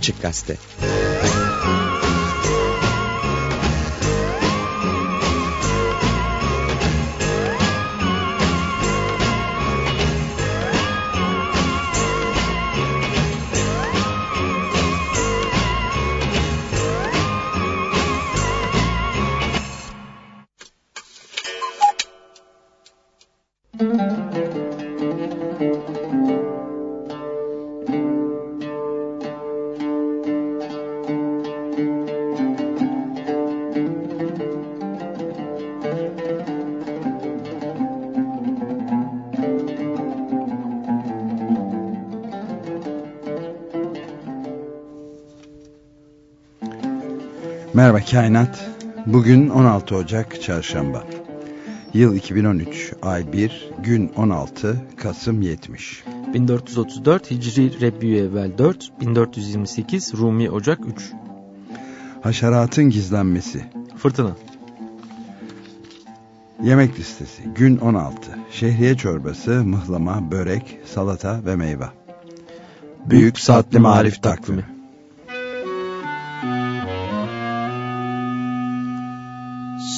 Açık Gazete. Merhaba Kainat. Bugün 16 Ocak Çarşamba. Yıl 2013, ay 1, gün 16, Kasım 70. 1434 Hicri Rebbi'ye 4, 1428 Rumi Ocak 3. Haşeratın gizlenmesi. Fırtına. Yemek listesi. Gün 16. Şehriye çorbası, mıhlama, börek, salata ve meyve. Büyük, Büyük Saatli Marif Takvimi.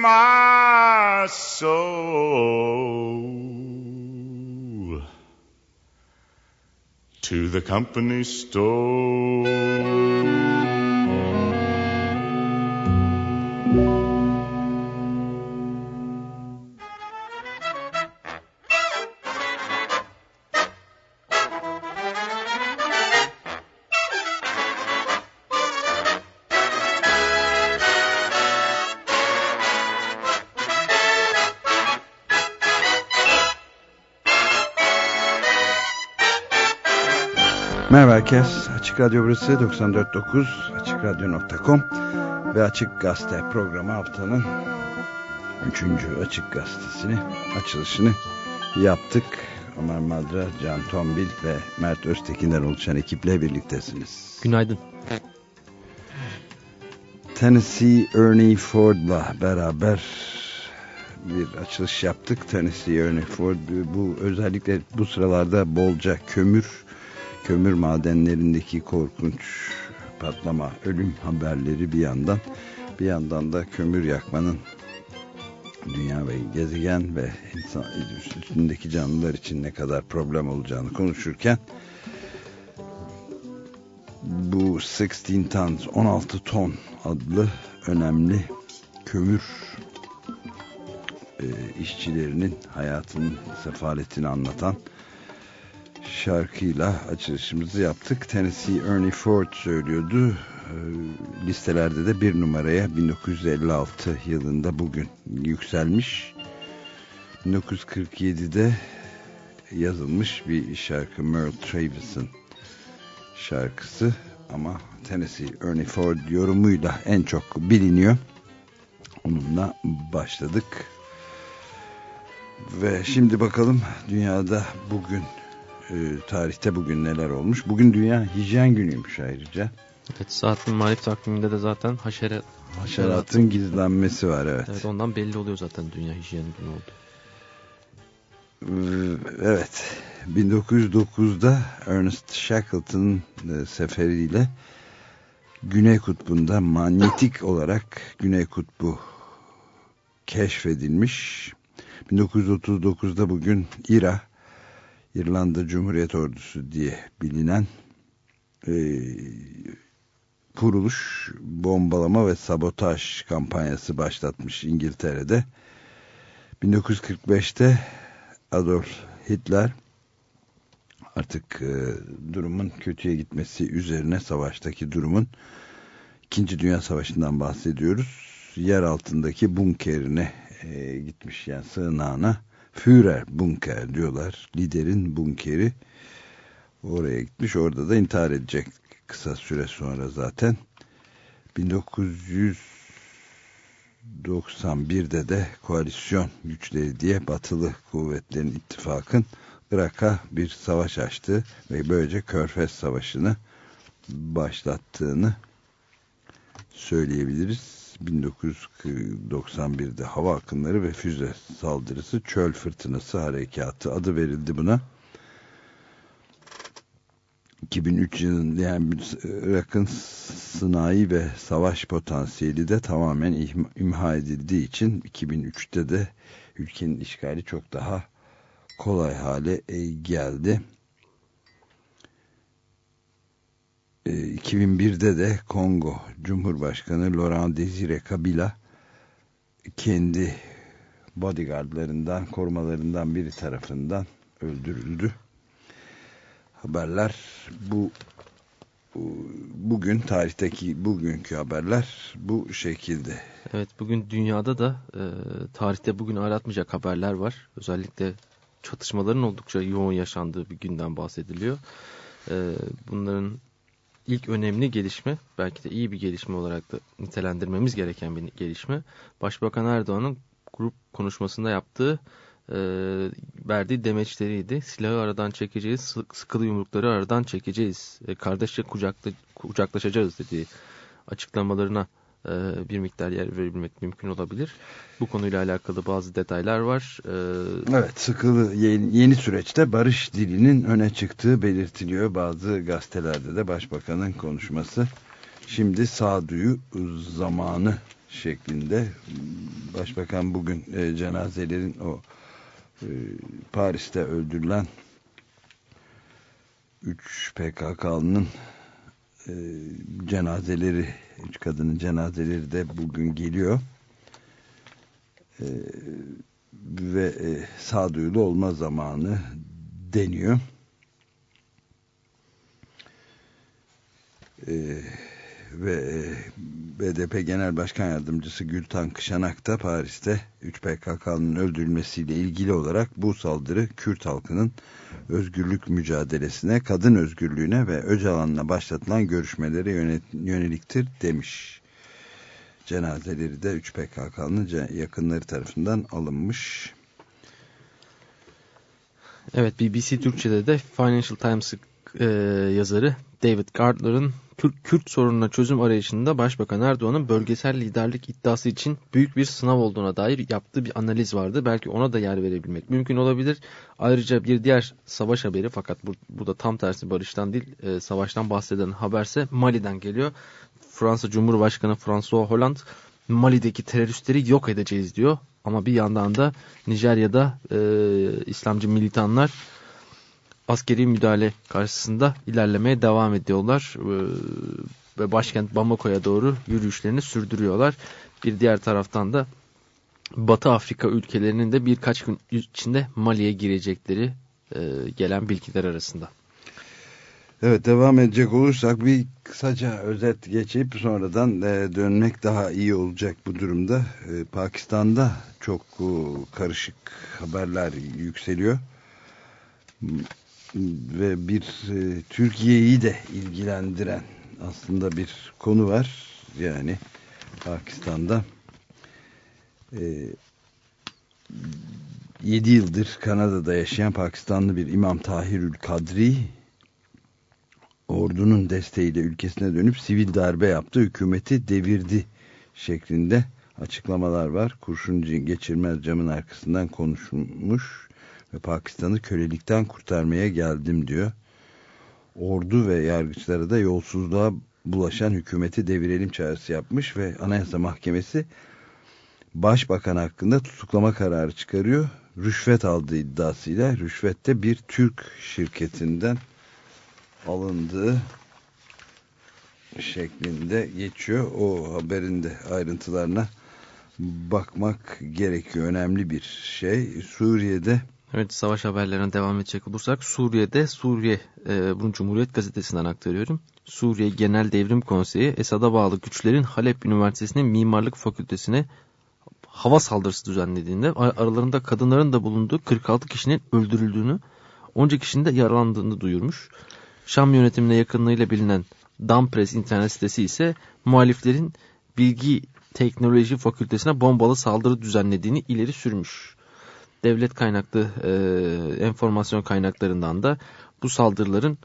my soul to the company store. Merhaba herkes. Açık Radyo burası 94.9 AçıkRadyo.com ve Açık Gazete programı haftanın 3. Açık Gazetesini açılışını yaptık. Ömer Madra, Can Tombil ve Mert Öztekin'den oluşan ekiple birliktesiniz. Günaydın. Tennessee Ernie Ford'la beraber bir açılış yaptık. Tennessee Ernie Ford bu özellikle bu sıralarda bolca kömür kömür madenlerindeki korkunç patlama, ölüm haberleri bir yandan bir yandan da kömür yakmanın dünya ve gezegen ve insan üstündeki canlılar için ne kadar problem olacağını konuşurken bu 16 tons 16 ton adlı önemli kömür e, işçilerinin hayatının sefaletini anlatan şarkıyla açılışımızı yaptık. Tennessee Ernie Ford söylüyordu. E, listelerde de bir numaraya 1956 yılında bugün yükselmiş. 1947'de yazılmış bir şarkı Merle Travis'in şarkısı ama Tennessee Ernie Ford yorumuyla en çok biliniyor. Onunla başladık. Ve şimdi bakalım dünyada bugün e, tarihte bugün neler olmuş. Bugün Dünya Hijyen Günü'ymüş ayrıca. Evet saatin marif takviminde de zaten haşere, haşeratın gizlenmesi var evet. Evet ondan belli oluyor zaten Dünya Hijyen Günü oldu. Evet 1909'da Ernest Shackleton e, seferiyle Güney Kutbu'nda manyetik olarak Güney Kutbu keşfedilmiş. 1939'da bugün İRA İrlanda Cumhuriyet Ordusu diye bilinen e, kuruluş bombalama ve sabotaj kampanyası başlatmış İngiltere'de. 1945'te Adolf Hitler artık e, durumun kötüye gitmesi üzerine savaştaki durumun İkinci Dünya Savaşı'ndan bahsediyoruz. Yer altındaki bunkerine e, gitmiş yani sığınağına Führer bunker diyorlar. Liderin bunkeri oraya gitmiş. Orada da intihar edecek kısa süre sonra zaten. 1991'de de koalisyon güçleri diye batılı kuvvetlerin ittifakın Irak'a bir savaş açtı ve böylece Körfez Savaşı'nı başlattığını söyleyebiliriz. 1991'de hava akımları ve füze saldırısı çöl fırtınası harekatı adı verildi buna. 2003 yılında yani Irak'ın sınai ve savaş potansiyeli de tamamen imha edildiği için 2003'te de ülkenin işgali çok daha kolay hale e, geldi. 2001'de e, de Kongo Cumhurbaşkanı Laurent Desire Kabila kendi bodyguardlarından, korumalarından biri tarafından öldürüldü. Haberler bu bugün tarihteki bugünkü haberler bu şekilde. Evet bugün dünyada da e, tarihte bugün aratmayacak haberler var. Özellikle çatışmaların oldukça yoğun yaşandığı bir günden bahsediliyor. E, bunların ilk önemli gelişme belki de iyi bir gelişme olarak da nitelendirmemiz gereken bir gelişme. Başbakan Erdoğan'ın grup konuşmasında yaptığı e, verdiği demeçleriydi. Silahı aradan çekeceğiz, sıkılı yumrukları aradan çekeceğiz, e, kardeşçe kucakla, kucaklaşacağız dediği açıklamalarına bir miktar yer verebilmek mümkün olabilir. Bu konuyla alakalı bazı detaylar var. E, evet sıkılı yeni, yeni süreçte barış dilinin öne çıktığı belirtiliyor. Bazı gazetelerde de başbakanın konuşması. Şimdi sağduyu zamanı şeklinde başbakan bugün e, cenazelerin o e, Paris'te öldürülen 3 PKK'nın e, cenazeleri, üç kadının cenazeleri de bugün geliyor. E, ve e, sağduyulu olma zamanı deniyor. E, ve e, BDP Genel Başkan Yardımcısı Gültan Kışanak da Paris'te 3 PKK'nın öldürülmesiyle ilgili olarak bu saldırı Kürt halkının özgürlük mücadelesine, kadın özgürlüğüne ve Öcalan'la başlatılan görüşmelere yöneliktir demiş. Cenazeleri de 3 PKK'nın yakınları tarafından alınmış. Evet BBC Türkçe'de de Financial Times e, yazarı David Gardner'ın Türk Kürt sorununa çözüm arayışında Başbakan Erdoğan'ın bölgesel liderlik iddiası için büyük bir sınav olduğuna dair yaptığı bir analiz vardı. Belki ona da yer verebilmek mümkün olabilir. Ayrıca bir diğer savaş haberi fakat bu, burada tam tersi barıştan değil e, savaştan bahseden haberse Mali'den geliyor. Fransa Cumhurbaşkanı François Hollande Mali'deki teröristleri yok edeceğiz diyor. Ama bir yandan da Nijerya'da e, İslamcı militanlar askeri müdahale karşısında ilerlemeye devam ediyorlar. E, ve başkent Bamako'ya doğru yürüyüşlerini sürdürüyorlar. Bir diğer taraftan da Batı Afrika ülkelerinin de birkaç gün içinde Mali'ye girecekleri e, gelen bilgiler arasında. Evet devam edecek olursak bir kısaca özet geçip sonradan e, dönmek daha iyi olacak bu durumda. E, Pakistan'da çok karışık haberler yükseliyor. Ve bir e, Türkiye'yi de ilgilendiren aslında bir konu var. Yani Pakistan'da e, 7 yıldır Kanada'da yaşayan Pakistanlı bir İmam Tahirül Kadri ordunun desteğiyle ülkesine dönüp sivil darbe yaptı, hükümeti devirdi şeklinde açıklamalar var. Kurşun geçirmez camın arkasından konuşmuş ve Pakistan'ı kölelikten kurtarmaya geldim diyor. Ordu ve yargıçlara da yolsuzluğa bulaşan hükümeti devirelim çağrısı yapmış ve Anayasa Mahkemesi Başbakan hakkında tutuklama kararı çıkarıyor. Rüşvet aldığı iddiasıyla rüşvette bir Türk şirketinden alındığı şeklinde geçiyor. O haberin de ayrıntılarına bakmak gerekiyor. Önemli bir şey. Suriye'de Evet savaş haberlerine devam edecek olursak Suriye'de Suriye e, bunu Cumhuriyet Gazetesi'nden aktarıyorum. Suriye Genel Devrim Konseyi Esad'a bağlı güçlerin Halep Üniversitesi'nin Mimarlık Fakültesine hava saldırısı düzenlediğinde aralarında kadınların da bulunduğu 46 kişinin öldürüldüğünü 10 kişinin de yaralandığını duyurmuş. Şam yönetimine yakınlığıyla bilinen Dampres internet sitesi ise muhaliflerin Bilgi Teknoloji Fakültesine bombalı saldırı düzenlediğini ileri sürmüş. Devlet kaynaklı e, enformasyon kaynaklarından da bu saldırıların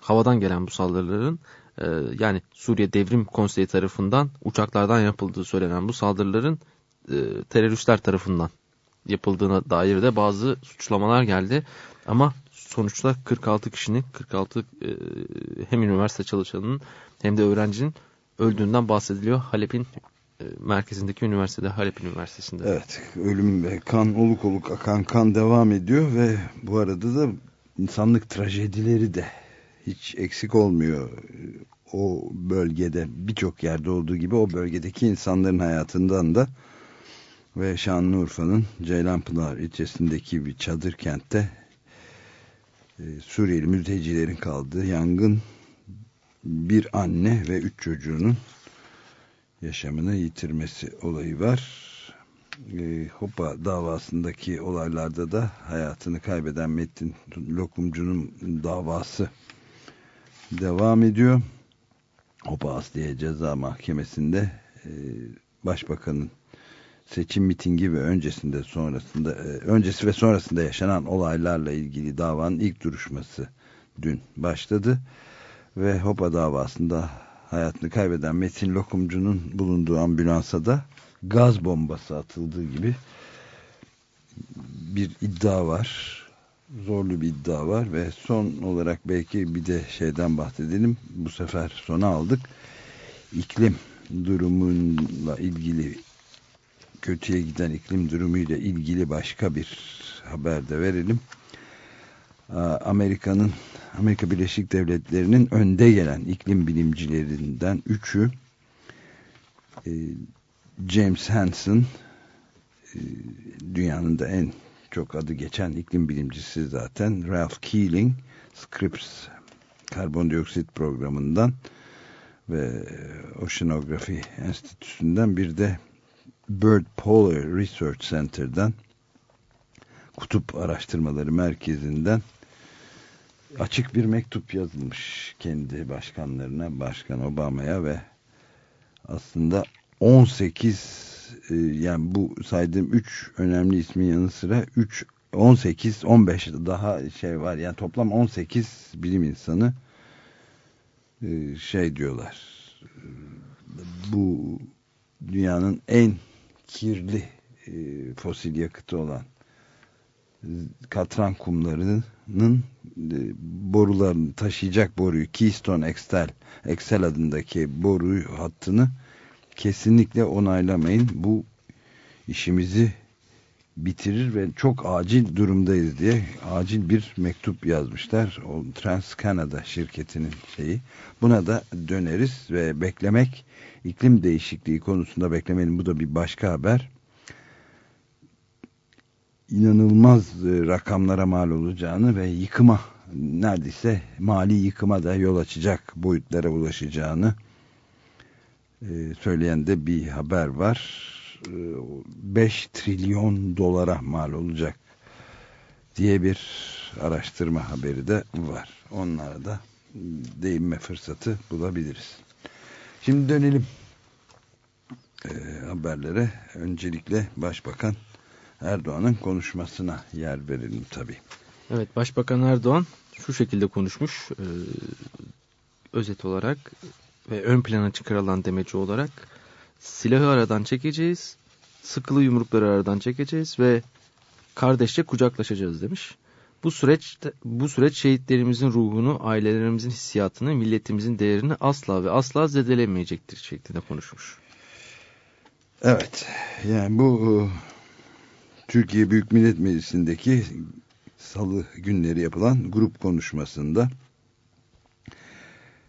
havadan gelen bu saldırıların e, yani Suriye Devrim Konseyi tarafından uçaklardan yapıldığı söylenen bu saldırıların e, teröristler tarafından yapıldığına dair de bazı suçlamalar geldi. Ama sonuçta 46 kişinin 46 e, hem üniversite çalışanının hem de öğrencinin öldüğünden bahsediliyor. Halep'in merkezindeki üniversitede Halep Üniversitesi'nde. Evet ölüm ve kan oluk oluk akan kan devam ediyor ve bu arada da insanlık trajedileri de hiç eksik olmuyor. O bölgede birçok yerde olduğu gibi o bölgedeki insanların hayatından da ve Şanlıurfa'nın Ceylanpınar ilçesindeki bir çadır kentte e, Suriyeli mültecilerin kaldığı yangın bir anne ve üç çocuğunun yaşamını yitirmesi olayı var. E, Hopa davasındaki olaylarda da hayatını kaybeden Metin Lokumcu'nun davası devam ediyor. Hopa Asliye Ceza Mahkemesi'nde e, Başbakanın seçim mitingi ve öncesinde sonrasında e, öncesi ve sonrasında yaşanan olaylarla ilgili davanın ilk duruşması dün başladı ve Hopa davasında hayatını kaybeden Metin Lokumcu'nun bulunduğu ambulansa da gaz bombası atıldığı gibi bir iddia var. Zorlu bir iddia var ve son olarak belki bir de şeyden bahsedelim. Bu sefer sona aldık. İklim durumunla ilgili kötüye giden iklim durumuyla ilgili başka bir haber de verelim. Amerika'nın Amerika Birleşik Devletleri'nin önde gelen iklim bilimcilerinden üçü e, James Hansen e, dünyanın da en çok adı geçen iklim bilimcisi zaten Ralph Keeling Scripps karbondioksit programından ve Oceanography Enstitüsü'nden bir de Bird Polar Research Center'dan Kutup Araştırmaları Merkezi'nden açık bir mektup yazılmış kendi başkanlarına, Başkan Obama'ya ve aslında 18 e, yani bu saydığım 3 önemli ismin yanı sıra 3 18 15 daha şey var. Yani toplam 18 bilim insanı e, şey diyorlar. Bu dünyanın en kirli e, fosil yakıtı olan katran kumlarının e, borularını taşıyacak boruyu Keystone XL, XL adındaki boru hattını kesinlikle onaylamayın. Bu işimizi bitirir ve çok acil durumdayız diye acil bir mektup yazmışlar. O Trans Canada şirketinin şeyi. Buna da döneriz ve beklemek iklim değişikliği konusunda beklemenin bu da bir başka haber. İnanılmaz e, rakamlara mal olacağını ve yıkıma neredeyse mali yıkıma da yol açacak boyutlara ulaşacağını e, söyleyen de bir haber var 5 trilyon dolara mal olacak diye bir araştırma haberi de var. Onlara da değinme fırsatı bulabiliriz. Şimdi dönelim e, haberlere. Öncelikle Başbakan Erdoğan'ın konuşmasına yer verelim tabii. Evet Başbakan Erdoğan şu şekilde konuşmuş. E, özet olarak ve ön plana çıkarılan demeci olarak silahı aradan çekeceğiz, sıkılı yumrukları aradan çekeceğiz ve kardeşçe kucaklaşacağız demiş. Bu süreç bu süreç şehitlerimizin ruhunu, ailelerimizin hissiyatını, milletimizin değerini asla ve asla zedelemeyecektir şeklinde konuşmuş. Evet. Yani bu Türkiye Büyük Millet Meclisi'ndeki salı günleri yapılan grup konuşmasında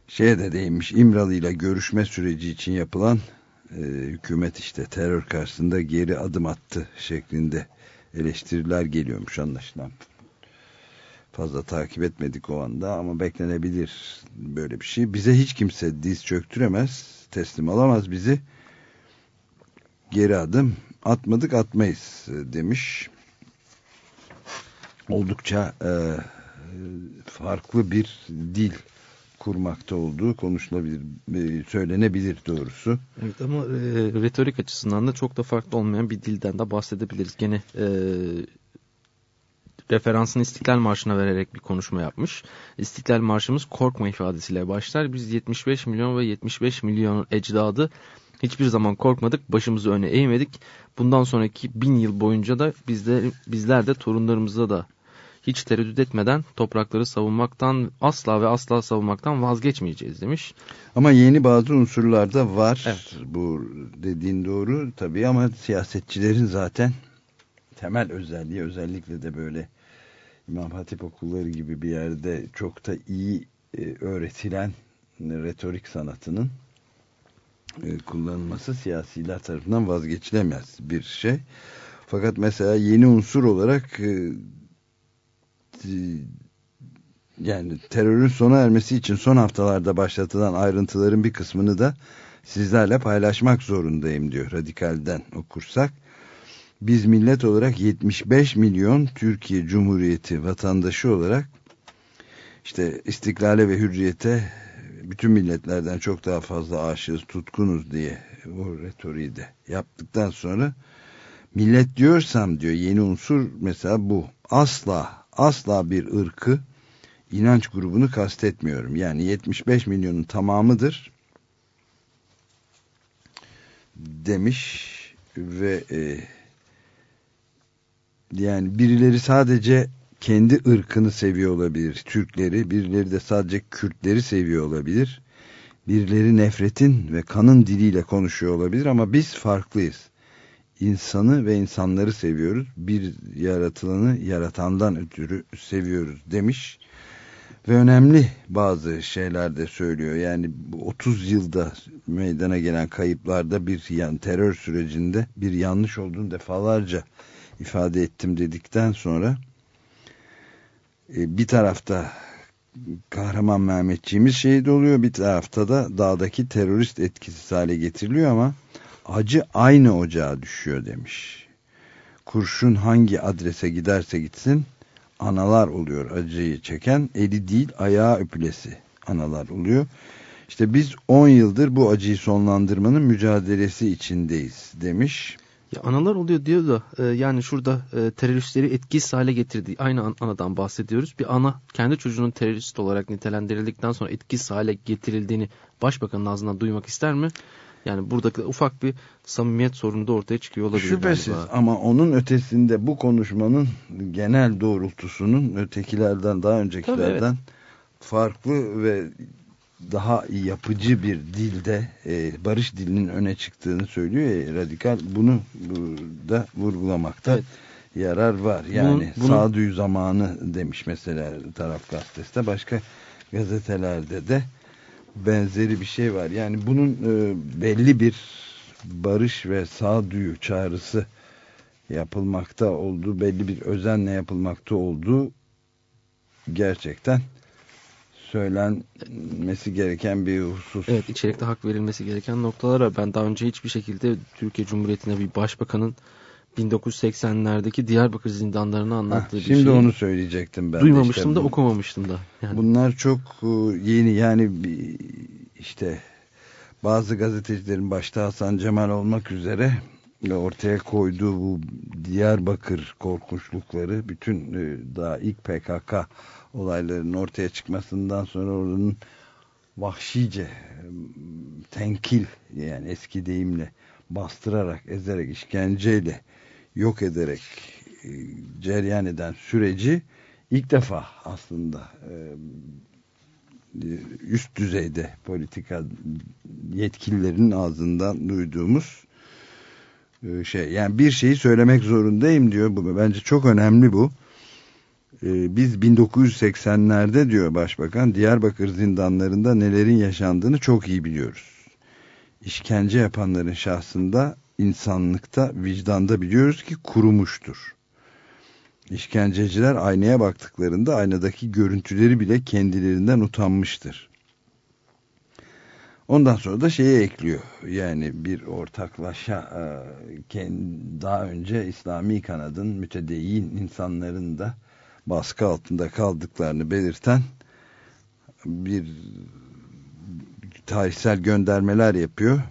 şeye de değinmiş İmralı ile görüşme süreci için yapılan e, hükümet işte terör karşısında geri adım attı şeklinde eleştiriler geliyormuş anlaşılan. Fazla takip etmedik o anda ama beklenebilir böyle bir şey. Bize hiç kimse diz çöktüremez, teslim alamaz bizi. Geri adım atmadık atmayız demiş. Oldukça e, farklı bir dil kurmakta olduğu konuşulabilir, e, söylenebilir doğrusu. Evet ama e, retorik açısından da çok da farklı olmayan bir dilden de bahsedebiliriz. Gene e, referansını İstiklal Marşı'na vererek bir konuşma yapmış. İstiklal Marşımız korkma ifadesiyle başlar. Biz 75 milyon ve 75 milyon ecdadı hiçbir zaman korkmadık, başımızı öne eğmedik. Bundan sonraki bin yıl boyunca da bizler, bizler de torunlarımıza da hiç tereddüt etmeden toprakları savunmaktan asla ve asla savunmaktan vazgeçmeyeceğiz demiş. Ama yeni bazı unsurlar da var. Evet. Bu dediğin doğru tabii ama siyasetçilerin zaten temel özelliği özellikle de böyle İmam Hatip okulları gibi bir yerde çok da iyi e, öğretilen retorik sanatının kullanılması siyasiler tarafından vazgeçilemez bir şey. Fakat mesela yeni unsur olarak e, yani terörün sona ermesi için son haftalarda başlatılan ayrıntıların bir kısmını da sizlerle paylaşmak zorundayım diyor radikalden okursak. Biz millet olarak 75 milyon Türkiye Cumhuriyeti vatandaşı olarak işte istiklale ve hürriyete bütün milletlerden çok daha fazla aşığız, tutkunuz diye o retoriği de yaptıktan sonra millet diyorsam diyor yeni unsur mesela bu. Asla asla bir ırkı inanç grubunu kastetmiyorum. Yani 75 milyonun tamamıdır demiş ve e, yani birileri sadece kendi ırkını seviyor olabilir. Türkleri, birileri de sadece Kürtleri seviyor olabilir. Birileri nefretin ve kanın diliyle konuşuyor olabilir ama biz farklıyız insanı ve insanları seviyoruz. Bir yaratılanı yaratandan ötürü seviyoruz demiş. Ve önemli bazı şeyler de söylüyor. Yani 30 yılda meydana gelen kayıplarda bir yan terör sürecinde bir yanlış olduğunu defalarca ifade ettim dedikten sonra bir tarafta kahraman Mehmetçiğimiz şehit oluyor bir tarafta da dağdaki terörist etkisiz hale getiriliyor ama acı aynı ocağa düşüyor demiş. Kurşun hangi adrese giderse gitsin analar oluyor acıyı çeken eli değil ayağı öpülesi analar oluyor. İşte biz 10 yıldır bu acıyı sonlandırmanın mücadelesi içindeyiz demiş. Ya analar oluyor diyor da e, yani şurada e, teröristleri etkisiz hale getirdiği aynı an, anadan bahsediyoruz. Bir ana kendi çocuğunun terörist olarak nitelendirildikten sonra etkisiz hale getirildiğini başbakanın ağzından duymak ister mi? Yani buradaki ufak bir samimiyet sorunu da ortaya çıkıyor olabilir. Şüphesiz galiba. ama onun ötesinde bu konuşmanın genel doğrultusunun ötekilerden daha öncekilerden evet. farklı ve daha yapıcı bir dilde e, barış dilinin öne çıktığını söylüyor ya radikal bunu burada vurgulamakta evet. yarar var. Yani bunun, sağduyu zamanı demiş mesela taraf gazetesinde. Başka gazetelerde de benzeri bir şey var. Yani bunun e, belli bir barış ve sağduyu çağrısı yapılmakta olduğu, belli bir özenle yapılmakta olduğu gerçekten söylenmesi gereken bir husus. Evet içerikte hak verilmesi gereken noktalar var. Ben daha önce hiçbir şekilde Türkiye Cumhuriyeti'ne bir başbakanın 1980'lerdeki Diyarbakır zindanlarını anlattığı Heh, bir şimdi şey. onu söyleyecektim ben. Duymamıştım işte. da okumamıştım da. Yani. Bunlar çok e, yeni yani işte bazı gazetecilerin başta Hasan Cemal olmak üzere ortaya koyduğu bu Diyarbakır korkunçlukları bütün e, daha ilk PKK olaylarının ortaya çıkmasından sonra oranın vahşice tenkil yani eski deyimle bastırarak, ezerek, işkenceyle yok ederek e, ceryan eden süreci ilk defa aslında e, üst düzeyde politika yetkililerinin ağzından duyduğumuz e, şey. Yani bir şeyi söylemek zorundayım diyor bu. Bence çok önemli bu biz 1980'lerde diyor başbakan Diyarbakır zindanlarında nelerin yaşandığını çok iyi biliyoruz işkence yapanların şahsında insanlıkta, vicdanda biliyoruz ki kurumuştur. İşkenceciler aynaya baktıklarında aynadaki görüntüleri bile kendilerinden utanmıştır. Ondan sonra da şeye ekliyor. Yani bir ortaklaşa e, daha önce İslami kanadın mütedeyyin insanların da baskı altında kaldıklarını belirten bir tarihsel göndermeler yapıyor.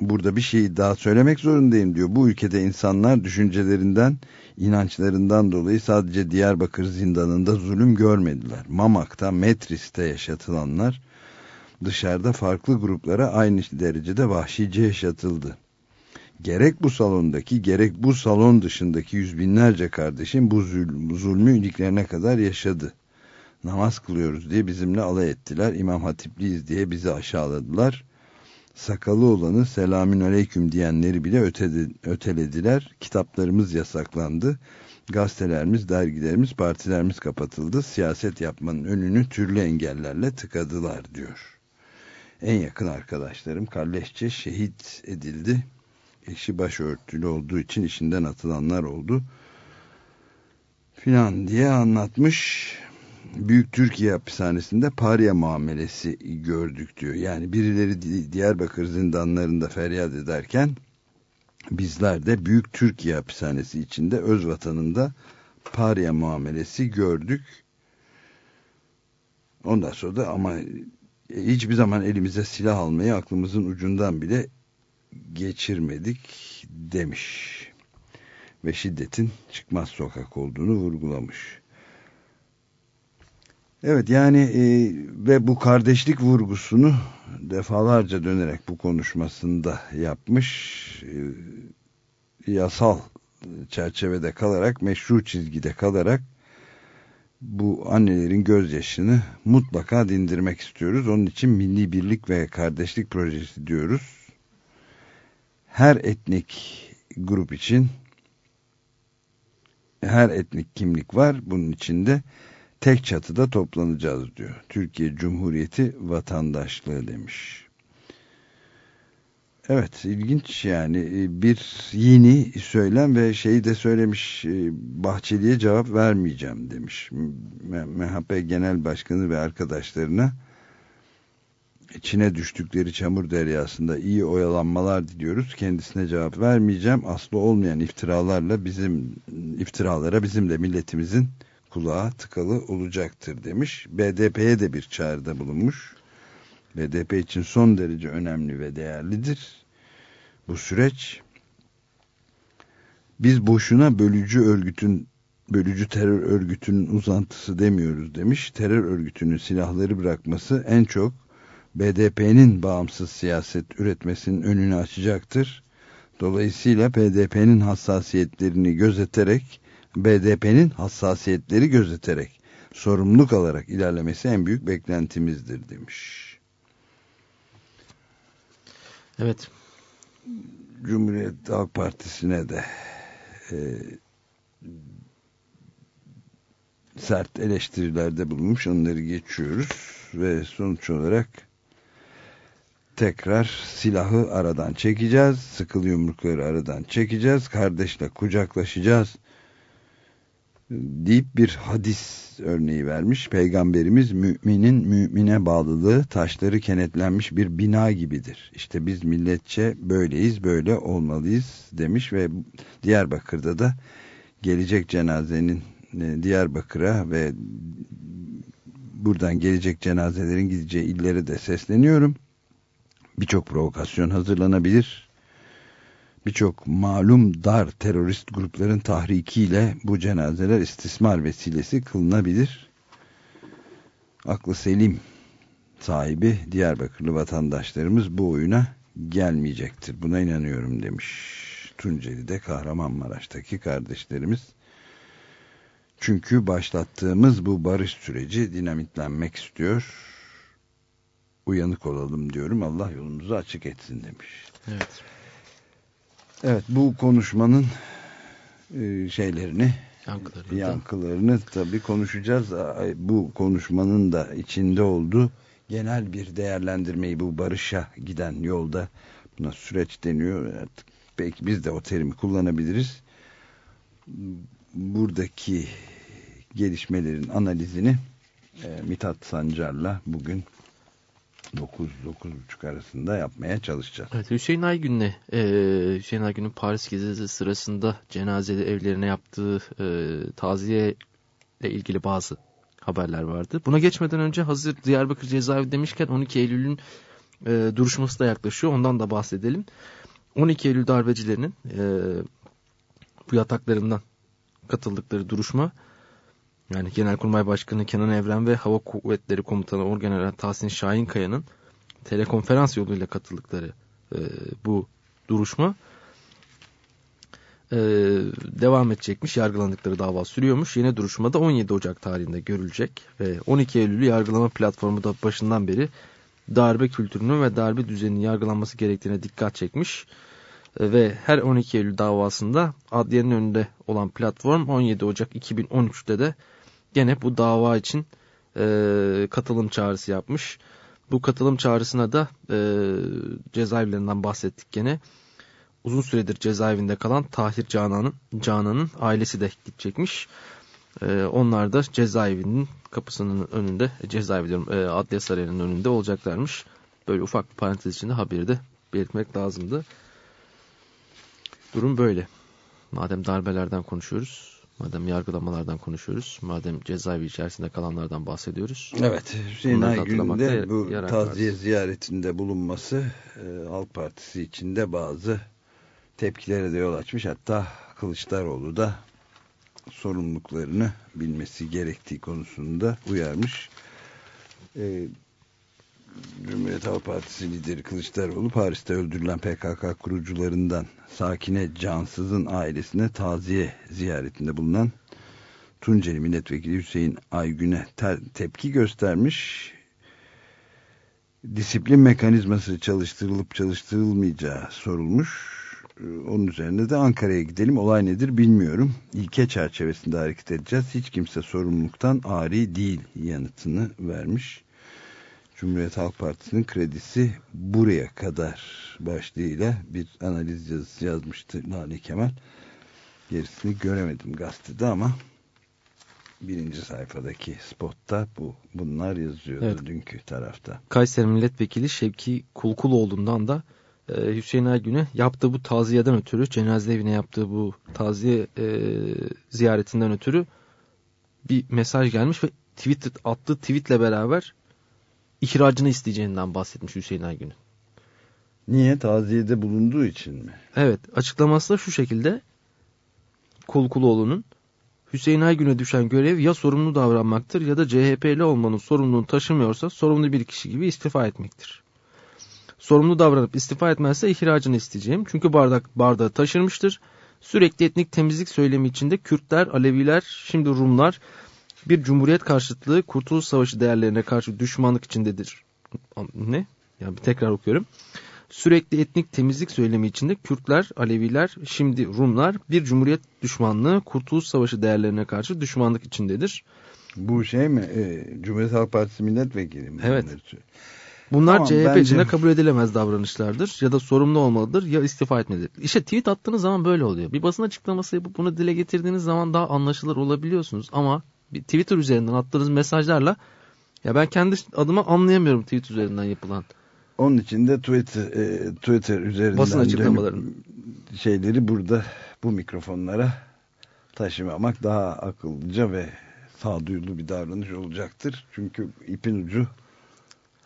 Burada bir şeyi daha söylemek zorundayım diyor. Bu ülkede insanlar düşüncelerinden, inançlarından dolayı sadece Diyarbakır zindanında zulüm görmediler. Mamak'ta, Metris'te yaşatılanlar dışarıda farklı gruplara aynı derecede vahşice yaşatıldı. Gerek bu salondaki gerek bu salon dışındaki yüz binlerce kardeşim bu zulmü iliklerine kadar yaşadı namaz kılıyoruz diye bizimle alay ettiler. İmam Hatipliyiz diye bizi aşağıladılar. Sakalı olanı selamün aleyküm diyenleri bile ötedi, ötelediler. Kitaplarımız yasaklandı. Gazetelerimiz, dergilerimiz, partilerimiz kapatıldı. Siyaset yapmanın önünü türlü engellerle tıkadılar diyor. En yakın arkadaşlarım kalleşçe şehit edildi. Eşi başörtülü olduğu için işinden atılanlar oldu. Filan diye anlatmış. Büyük Türkiye hapishanesinde parya muamelesi gördük diyor. Yani birileri Diyarbakır zindanlarında feryat ederken bizler de Büyük Türkiye hapishanesi içinde öz vatanında parya muamelesi gördük. Ondan sonra da ama hiçbir zaman elimize silah almayı aklımızın ucundan bile geçirmedik demiş. Ve şiddetin çıkmaz sokak olduğunu vurgulamış. Evet yani e, ve bu kardeşlik vurgusunu defalarca dönerek bu konuşmasında yapmış. E, yasal çerçevede kalarak, meşru çizgide kalarak bu annelerin gözyaşını mutlaka dindirmek istiyoruz. Onun için milli birlik ve kardeşlik projesi diyoruz. Her etnik grup için her etnik kimlik var bunun içinde tek çatıda toplanacağız diyor. Türkiye Cumhuriyeti vatandaşlığı demiş. Evet ilginç yani e, bir yeni söylem ve şeyi de söylemiş e, Bahçeli'ye cevap vermeyeceğim demiş. MHP Genel Başkanı ve arkadaşlarına içine düştükleri çamur deryasında iyi oyalanmalar diliyoruz. Kendisine cevap vermeyeceğim. Aslı olmayan iftiralarla bizim iftiralara bizim de milletimizin kulağa tıkalı olacaktır demiş. BDP'ye de bir çağrıda bulunmuş. BDP için son derece önemli ve değerlidir. Bu süreç biz boşuna bölücü örgütün bölücü terör örgütünün uzantısı demiyoruz demiş. Terör örgütünün silahları bırakması en çok BDP'nin bağımsız siyaset üretmesinin önünü açacaktır. Dolayısıyla BDP'nin hassasiyetlerini gözeterek BDP'nin hassasiyetleri gözeterek sorumluluk alarak ilerlemesi en büyük beklentimizdir demiş. Evet. Cumhuriyet Halk Partisi'ne de e, sert eleştirilerde bulunmuş. Onları geçiyoruz ve sonuç olarak tekrar silahı aradan çekeceğiz. Sıkılı yumrukları aradan çekeceğiz. Kardeşle kucaklaşacağız deyip bir hadis örneği vermiş. Peygamberimiz müminin mümine bağlılığı taşları kenetlenmiş bir bina gibidir. İşte biz milletçe böyleyiz, böyle olmalıyız demiş ve Diyarbakır'da da gelecek cenazenin e, Diyarbakır'a ve buradan gelecek cenazelerin gideceği illere de sesleniyorum. Birçok provokasyon hazırlanabilir birçok malum dar terörist grupların tahrikiyle bu cenazeler istismar vesilesi kılınabilir. Aklı selim sahibi Diyarbakırlı vatandaşlarımız bu oyuna gelmeyecektir. Buna inanıyorum demiş. Tunceli'de Kahramanmaraş'taki kardeşlerimiz. Çünkü başlattığımız bu barış süreci dinamitlenmek istiyor. Uyanık olalım diyorum. Allah yolumuzu açık etsin demiş. Evet. Evet bu konuşmanın e, şeylerini yankılarını, yankılarını tabii konuşacağız. Bu konuşmanın da içinde olduğu genel bir değerlendirmeyi bu barışa giden yolda buna süreç deniyor. Artık belki biz de o terimi kullanabiliriz. Buradaki gelişmelerin analizini e, Mithat Sancar'la bugün 9-9.30 arasında yapmaya çalışacağız. Evet, Hüseyin Aygün'le e, Hüseyin Aygün'ün Paris gezisi sırasında cenazeli evlerine yaptığı e, taziye ile ilgili bazı haberler vardı. Buna geçmeden önce hazır Diyarbakır cezaevi demişken 12 Eylül'ün e, duruşması da yaklaşıyor. Ondan da bahsedelim. 12 Eylül darbecilerinin e, bu yataklarından katıldıkları duruşma yani Genelkurmay Başkanı Kenan Evren ve Hava Kuvvetleri Komutanı Orgeneral Tahsin Şahinkaya'nın telekonferans yoluyla katıldıkları e, bu duruşma e, devam edecekmiş. Yargılandıkları dava sürüyormuş. Yine duruşmada 17 Ocak tarihinde görülecek ve 12 Eylül'ü yargılama platformu da başından beri darbe kültürünün ve darbe düzeninin yargılanması gerektiğine dikkat çekmiş. E, ve her 12 Eylül davasında adliyenin önünde olan platform 17 Ocak 2013'te de gene bu dava için e, katılım çağrısı yapmış. Bu katılım çağrısına da e, cezaevlerinden bahsettik gene. Uzun süredir cezaevinde kalan Tahir Canan'ın Canan'ın ailesi de gidecekmiş. E, onlar da cezaevinin kapısının önünde, cezaevi diyorum, e, Adliye Sarayı'nın önünde olacaklarmış. Böyle ufak bir parantez içinde haberi de belirtmek lazımdı. Durum böyle. Madem darbelerden konuşuyoruz, Madem yargılamalardan konuşuyoruz, madem cezaevi içerisinde kalanlardan bahsediyoruz. Evet, Hüseyin Aygün'de bu taziye ziyaretinde bulunması e, Halk Partisi içinde bazı tepkilere de yol açmış. Hatta Kılıçdaroğlu da sorumluluklarını bilmesi gerektiği konusunda uyarmış. E, Cumhuriyet Halk Partisi lideri Kılıçdaroğlu Paris'te öldürülen PKK kurucularından Sakine Cansız'ın ailesine taziye ziyaretinde bulunan Tunceli Milletvekili Hüseyin Aygün'e tepki göstermiş. Disiplin mekanizması çalıştırılıp çalıştırılmayacağı sorulmuş. Onun üzerine de Ankara'ya gidelim. Olay nedir bilmiyorum. İlke çerçevesinde hareket edeceğiz. Hiç kimse sorumluluktan ari değil yanıtını vermiş. Cumhuriyet Halk Partisi'nin kredisi buraya kadar başlığıyla bir analiz yazısı yazmıştı Lale Kemal. Gerisini göremedim gazetede ama birinci sayfadaki spotta bu bunlar yazıyordu evet. dünkü tarafta. Kayseri Milletvekili Şevki Kulkuloğlu'ndan da e, Hüseyin Aygün'e yaptığı bu taziyeden ötürü cenaze evine yaptığı bu taziye e, ziyaretinden ötürü bir mesaj gelmiş ve tweet attığı tweetle beraber ihracını isteyeceğinden bahsetmiş Hüseyin Aygün'ün. Niye? Taziyede bulunduğu için mi? Evet. Açıklaması da şu şekilde. Kulkuloğlu'nun Hüseyin Aygün'e düşen görev ya sorumlu davranmaktır ya da CHP'li olmanın sorumluluğunu taşımıyorsa sorumlu bir kişi gibi istifa etmektir. Sorumlu davranıp istifa etmezse ihracını isteyeceğim. Çünkü bardak bardağı taşırmıştır. Sürekli etnik temizlik söylemi içinde Kürtler, Aleviler, şimdi Rumlar bir cumhuriyet karşıtlığı Kurtuluş Savaşı değerlerine karşı düşmanlık içindedir. Ne? Yani bir tekrar okuyorum. Sürekli etnik temizlik söylemi içinde Kürtler, Aleviler, şimdi Rumlar bir cumhuriyet düşmanlığı, Kurtuluş Savaşı değerlerine karşı düşmanlık içindedir. Bu şey mi? E, Cumhuriyet Halk Partisi milletvekili mi? Evet. Bunlar Tamam, CHP bence- içinde kabul edilemez davranışlardır ya da sorumlu olmalıdır ya istifa etmelidir. İşte tweet attığınız zaman böyle oluyor. Bir basın açıklaması yapıp bunu dile getirdiğiniz zaman daha anlaşılır olabiliyorsunuz ama Twitter üzerinden attığınız mesajlarla ya ben kendi adıma anlayamıyorum tweet üzerinden yapılan. Onun için de Twitter, e, Twitter üzerinden Basın açıklamaların. şeyleri burada bu mikrofonlara taşımamak daha akıllıca ve sağduyulu bir davranış olacaktır. Çünkü ipin ucu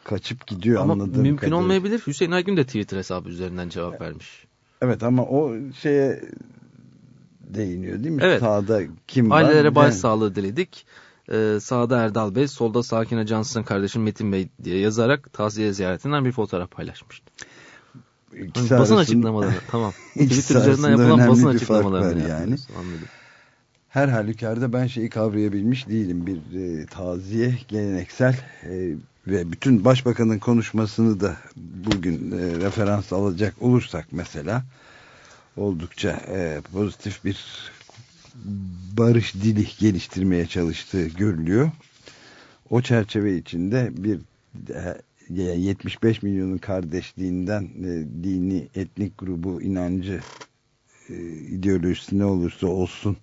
kaçıp gidiyor Ama anladığım mümkün kadarıyla. olmayabilir. Hüseyin Aygün de Twitter hesabı üzerinden cevap vermiş. Evet ama o şeye değiniyor değil mi? Evet. Sağda kim var? Ailelere Yani başsağlığı diledik. Ee, sağda Erdal Bey, solda Sakine Cansız'ın kardeşim Metin Bey diye yazarak taziye ziyaretinden bir fotoğraf paylaşmış. ikisi basın arasında- açıklamaları tamam. Twitter üzerinden yapılan basın var yani. yapıyoruz. Anladım. Her halükarda ben şeyi kavrayabilmiş değilim. Bir e, taziye, geleneksel e, ve bütün başbakanın konuşmasını da bugün e, referans alacak olursak mesela oldukça e, pozitif bir barış dili geliştirmeye çalıştığı görülüyor. O çerçeve içinde bir e, 75 milyonun kardeşliğinden e, dini, etnik grubu, inancı, e, ideolojisi ne olursa olsun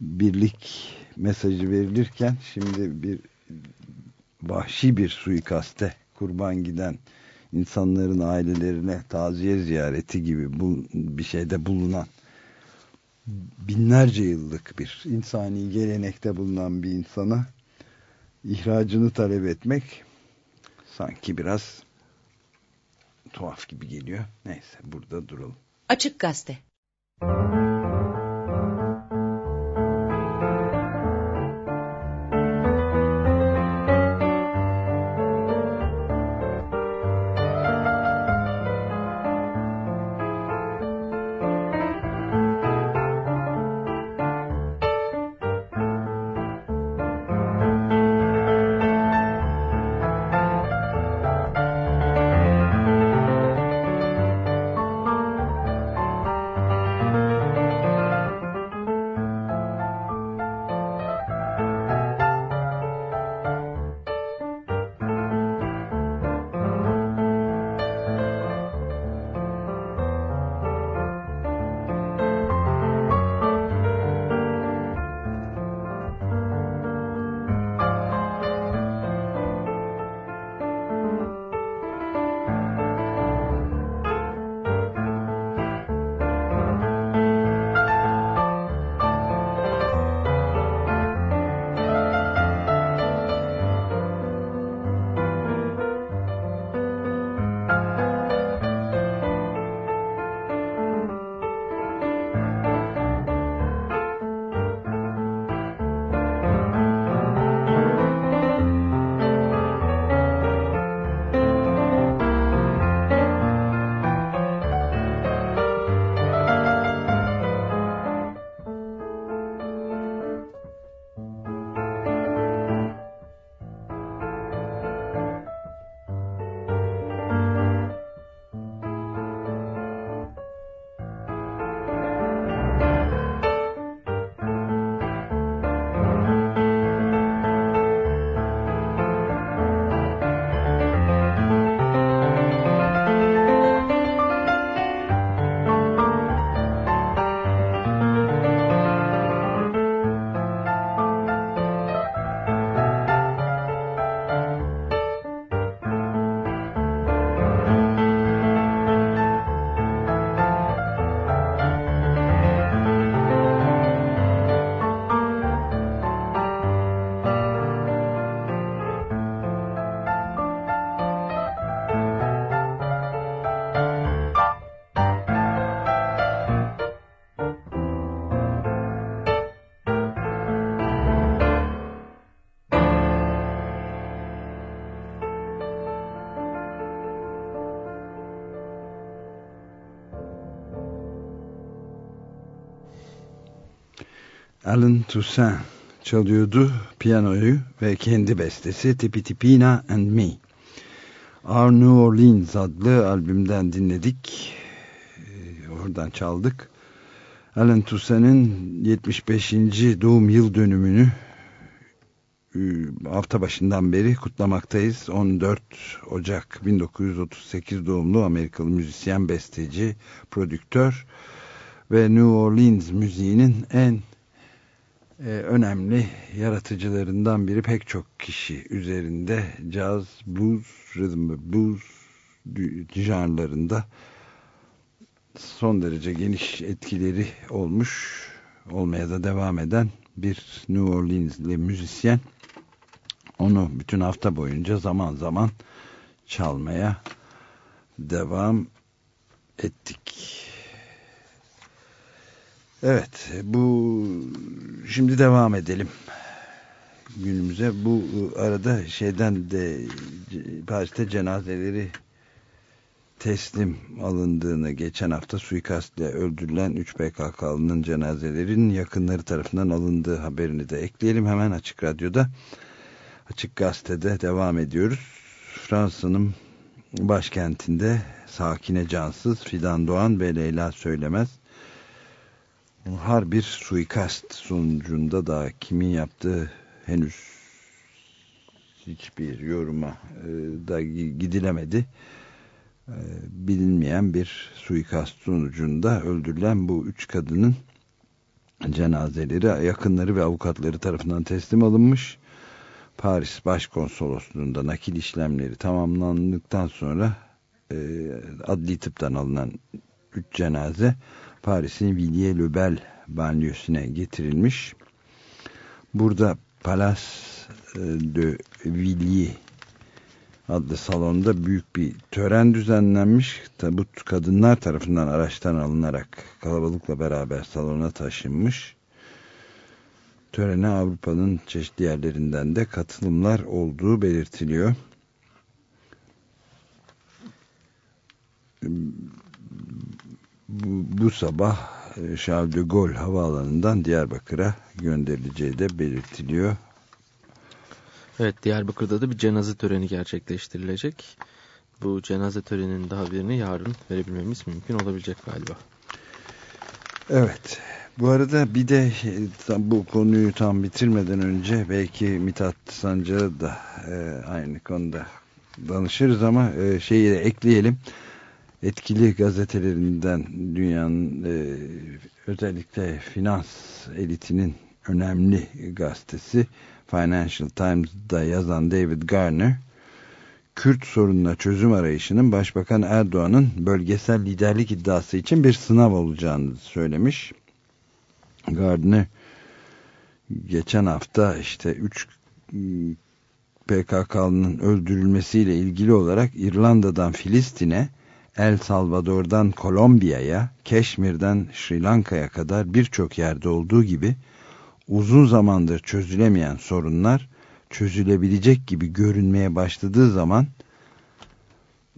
birlik mesajı verilirken şimdi bir vahşi bir suikaste kurban giden insanların ailelerine taziye ziyareti gibi bu, bir şeyde bulunan binlerce yıllık bir insani gelenekte bulunan bir insana ihracını talep etmek sanki biraz tuhaf gibi geliyor. Neyse burada duralım. Açık Gazete Alan Toussaint çalıyordu piyanoyu ve kendi bestesi Tipi Tipina and Me. Our New Orleans adlı albümden dinledik. Ee, oradan çaldık. Alan Toussaint'in 75. doğum yıl dönümünü e, hafta başından beri kutlamaktayız. 14 Ocak 1938 doğumlu Amerikalı müzisyen, besteci, prodüktör ve New Orleans müziğinin en e, önemli yaratıcılarından biri pek çok kişi üzerinde caz, blues, rhythm blues janrlarında son derece geniş etkileri olmuş olmaya da devam eden bir New Orleans'li müzisyen onu bütün hafta boyunca zaman zaman çalmaya devam ettik. Evet bu şimdi devam edelim günümüze. Bu arada şeyden de Paris'te cenazeleri teslim alındığını geçen hafta suikastle öldürülen 3 PKK'lının cenazelerinin yakınları tarafından alındığı haberini de ekleyelim hemen Açık Radyo'da. Açık Gazete'de devam ediyoruz. Fransa'nın başkentinde Sakine Cansız, Fidan Doğan ve Leyla Söylemez har bir suikast sonucunda da kimin yaptığı henüz hiçbir yoruma e, da gidilemedi. E, bilinmeyen bir suikast sonucunda öldürülen bu üç kadının cenazeleri yakınları ve avukatları tarafından teslim alınmış. Paris Başkonsolosluğu'nda nakil işlemleri tamamlandıktan sonra e, adli tıptan alınan üç cenaze Paris'in Villiers-le-Bel banliyösüne getirilmiş. Burada Palace de Villiers adlı salonda büyük bir tören düzenlenmiş. Tabut kadınlar tarafından araçtan alınarak kalabalıkla beraber salona taşınmış. Törene Avrupa'nın çeşitli yerlerinden de katılımlar olduğu belirtiliyor bu, bu sabah e, Charles de Gaulle havaalanından Diyarbakır'a gönderileceği de belirtiliyor. Evet Diyarbakır'da da bir cenaze töreni gerçekleştirilecek. Bu cenaze töreninin de haberini yarın verebilmemiz mümkün olabilecek galiba. Evet. Bu arada bir de bu konuyu tam bitirmeden önce belki Mithat Sancar'a da e, aynı konuda danışırız ama e, şeyi de ekleyelim etkili gazetelerinden dünyanın e, özellikle finans elitinin önemli gazetesi Financial Times'da yazan David Garner Kürt sorununa çözüm arayışının Başbakan Erdoğan'ın bölgesel liderlik iddiası için bir sınav olacağını söylemiş. Gardner geçen hafta işte 3 PKK'nın öldürülmesiyle ilgili olarak İrlanda'dan Filistin'e El Salvador'dan Kolombiya'ya, Keşmir'den Sri Lanka'ya kadar birçok yerde olduğu gibi uzun zamandır çözülemeyen sorunlar çözülebilecek gibi görünmeye başladığı zaman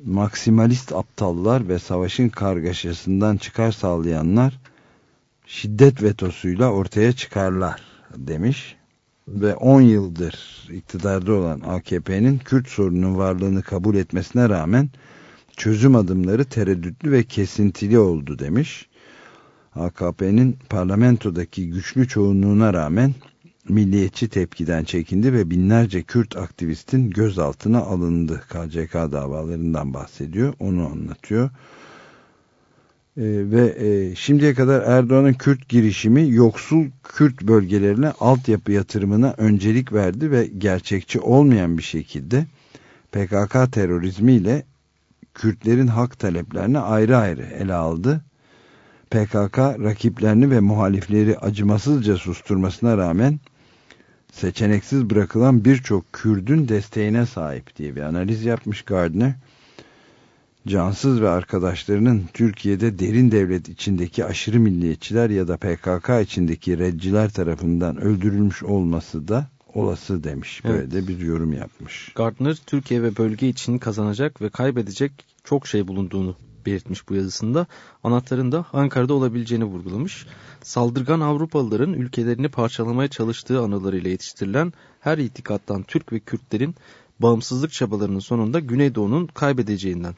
maksimalist aptallar ve savaşın kargaşasından çıkar sağlayanlar şiddet vetosuyla ortaya çıkarlar demiş ve 10 yıldır iktidarda olan AKP'nin Kürt sorununun varlığını kabul etmesine rağmen çözüm adımları tereddütlü ve kesintili oldu demiş. AKP'nin parlamentodaki güçlü çoğunluğuna rağmen milliyetçi tepkiden çekindi ve binlerce Kürt aktivistin gözaltına alındı. KCK davalarından bahsediyor. Onu anlatıyor. Ee, ve e, şimdiye kadar Erdoğan'ın Kürt girişimi yoksul Kürt bölgelerine altyapı yatırımına öncelik verdi ve gerçekçi olmayan bir şekilde PKK terörizmiyle Kürtlerin hak taleplerini ayrı ayrı ele aldı. PKK rakiplerini ve muhalifleri acımasızca susturmasına rağmen seçeneksiz bırakılan birçok Kürdün desteğine sahip diye bir analiz yapmış Gardner. Cansız ve arkadaşlarının Türkiye'de derin devlet içindeki aşırı milliyetçiler ya da PKK içindeki redciler tarafından öldürülmüş olması da olası demiş. Böyle evet. de bir yorum yapmış. Gardner Türkiye ve bölge için kazanacak ve kaybedecek çok şey bulunduğunu belirtmiş bu yazısında. Anahtarın da Ankara'da olabileceğini vurgulamış. Saldırgan Avrupalıların ülkelerini parçalamaya çalıştığı anılarıyla yetiştirilen her itikattan Türk ve Kürtlerin bağımsızlık çabalarının sonunda Güneydoğu'nun kaybedeceğinden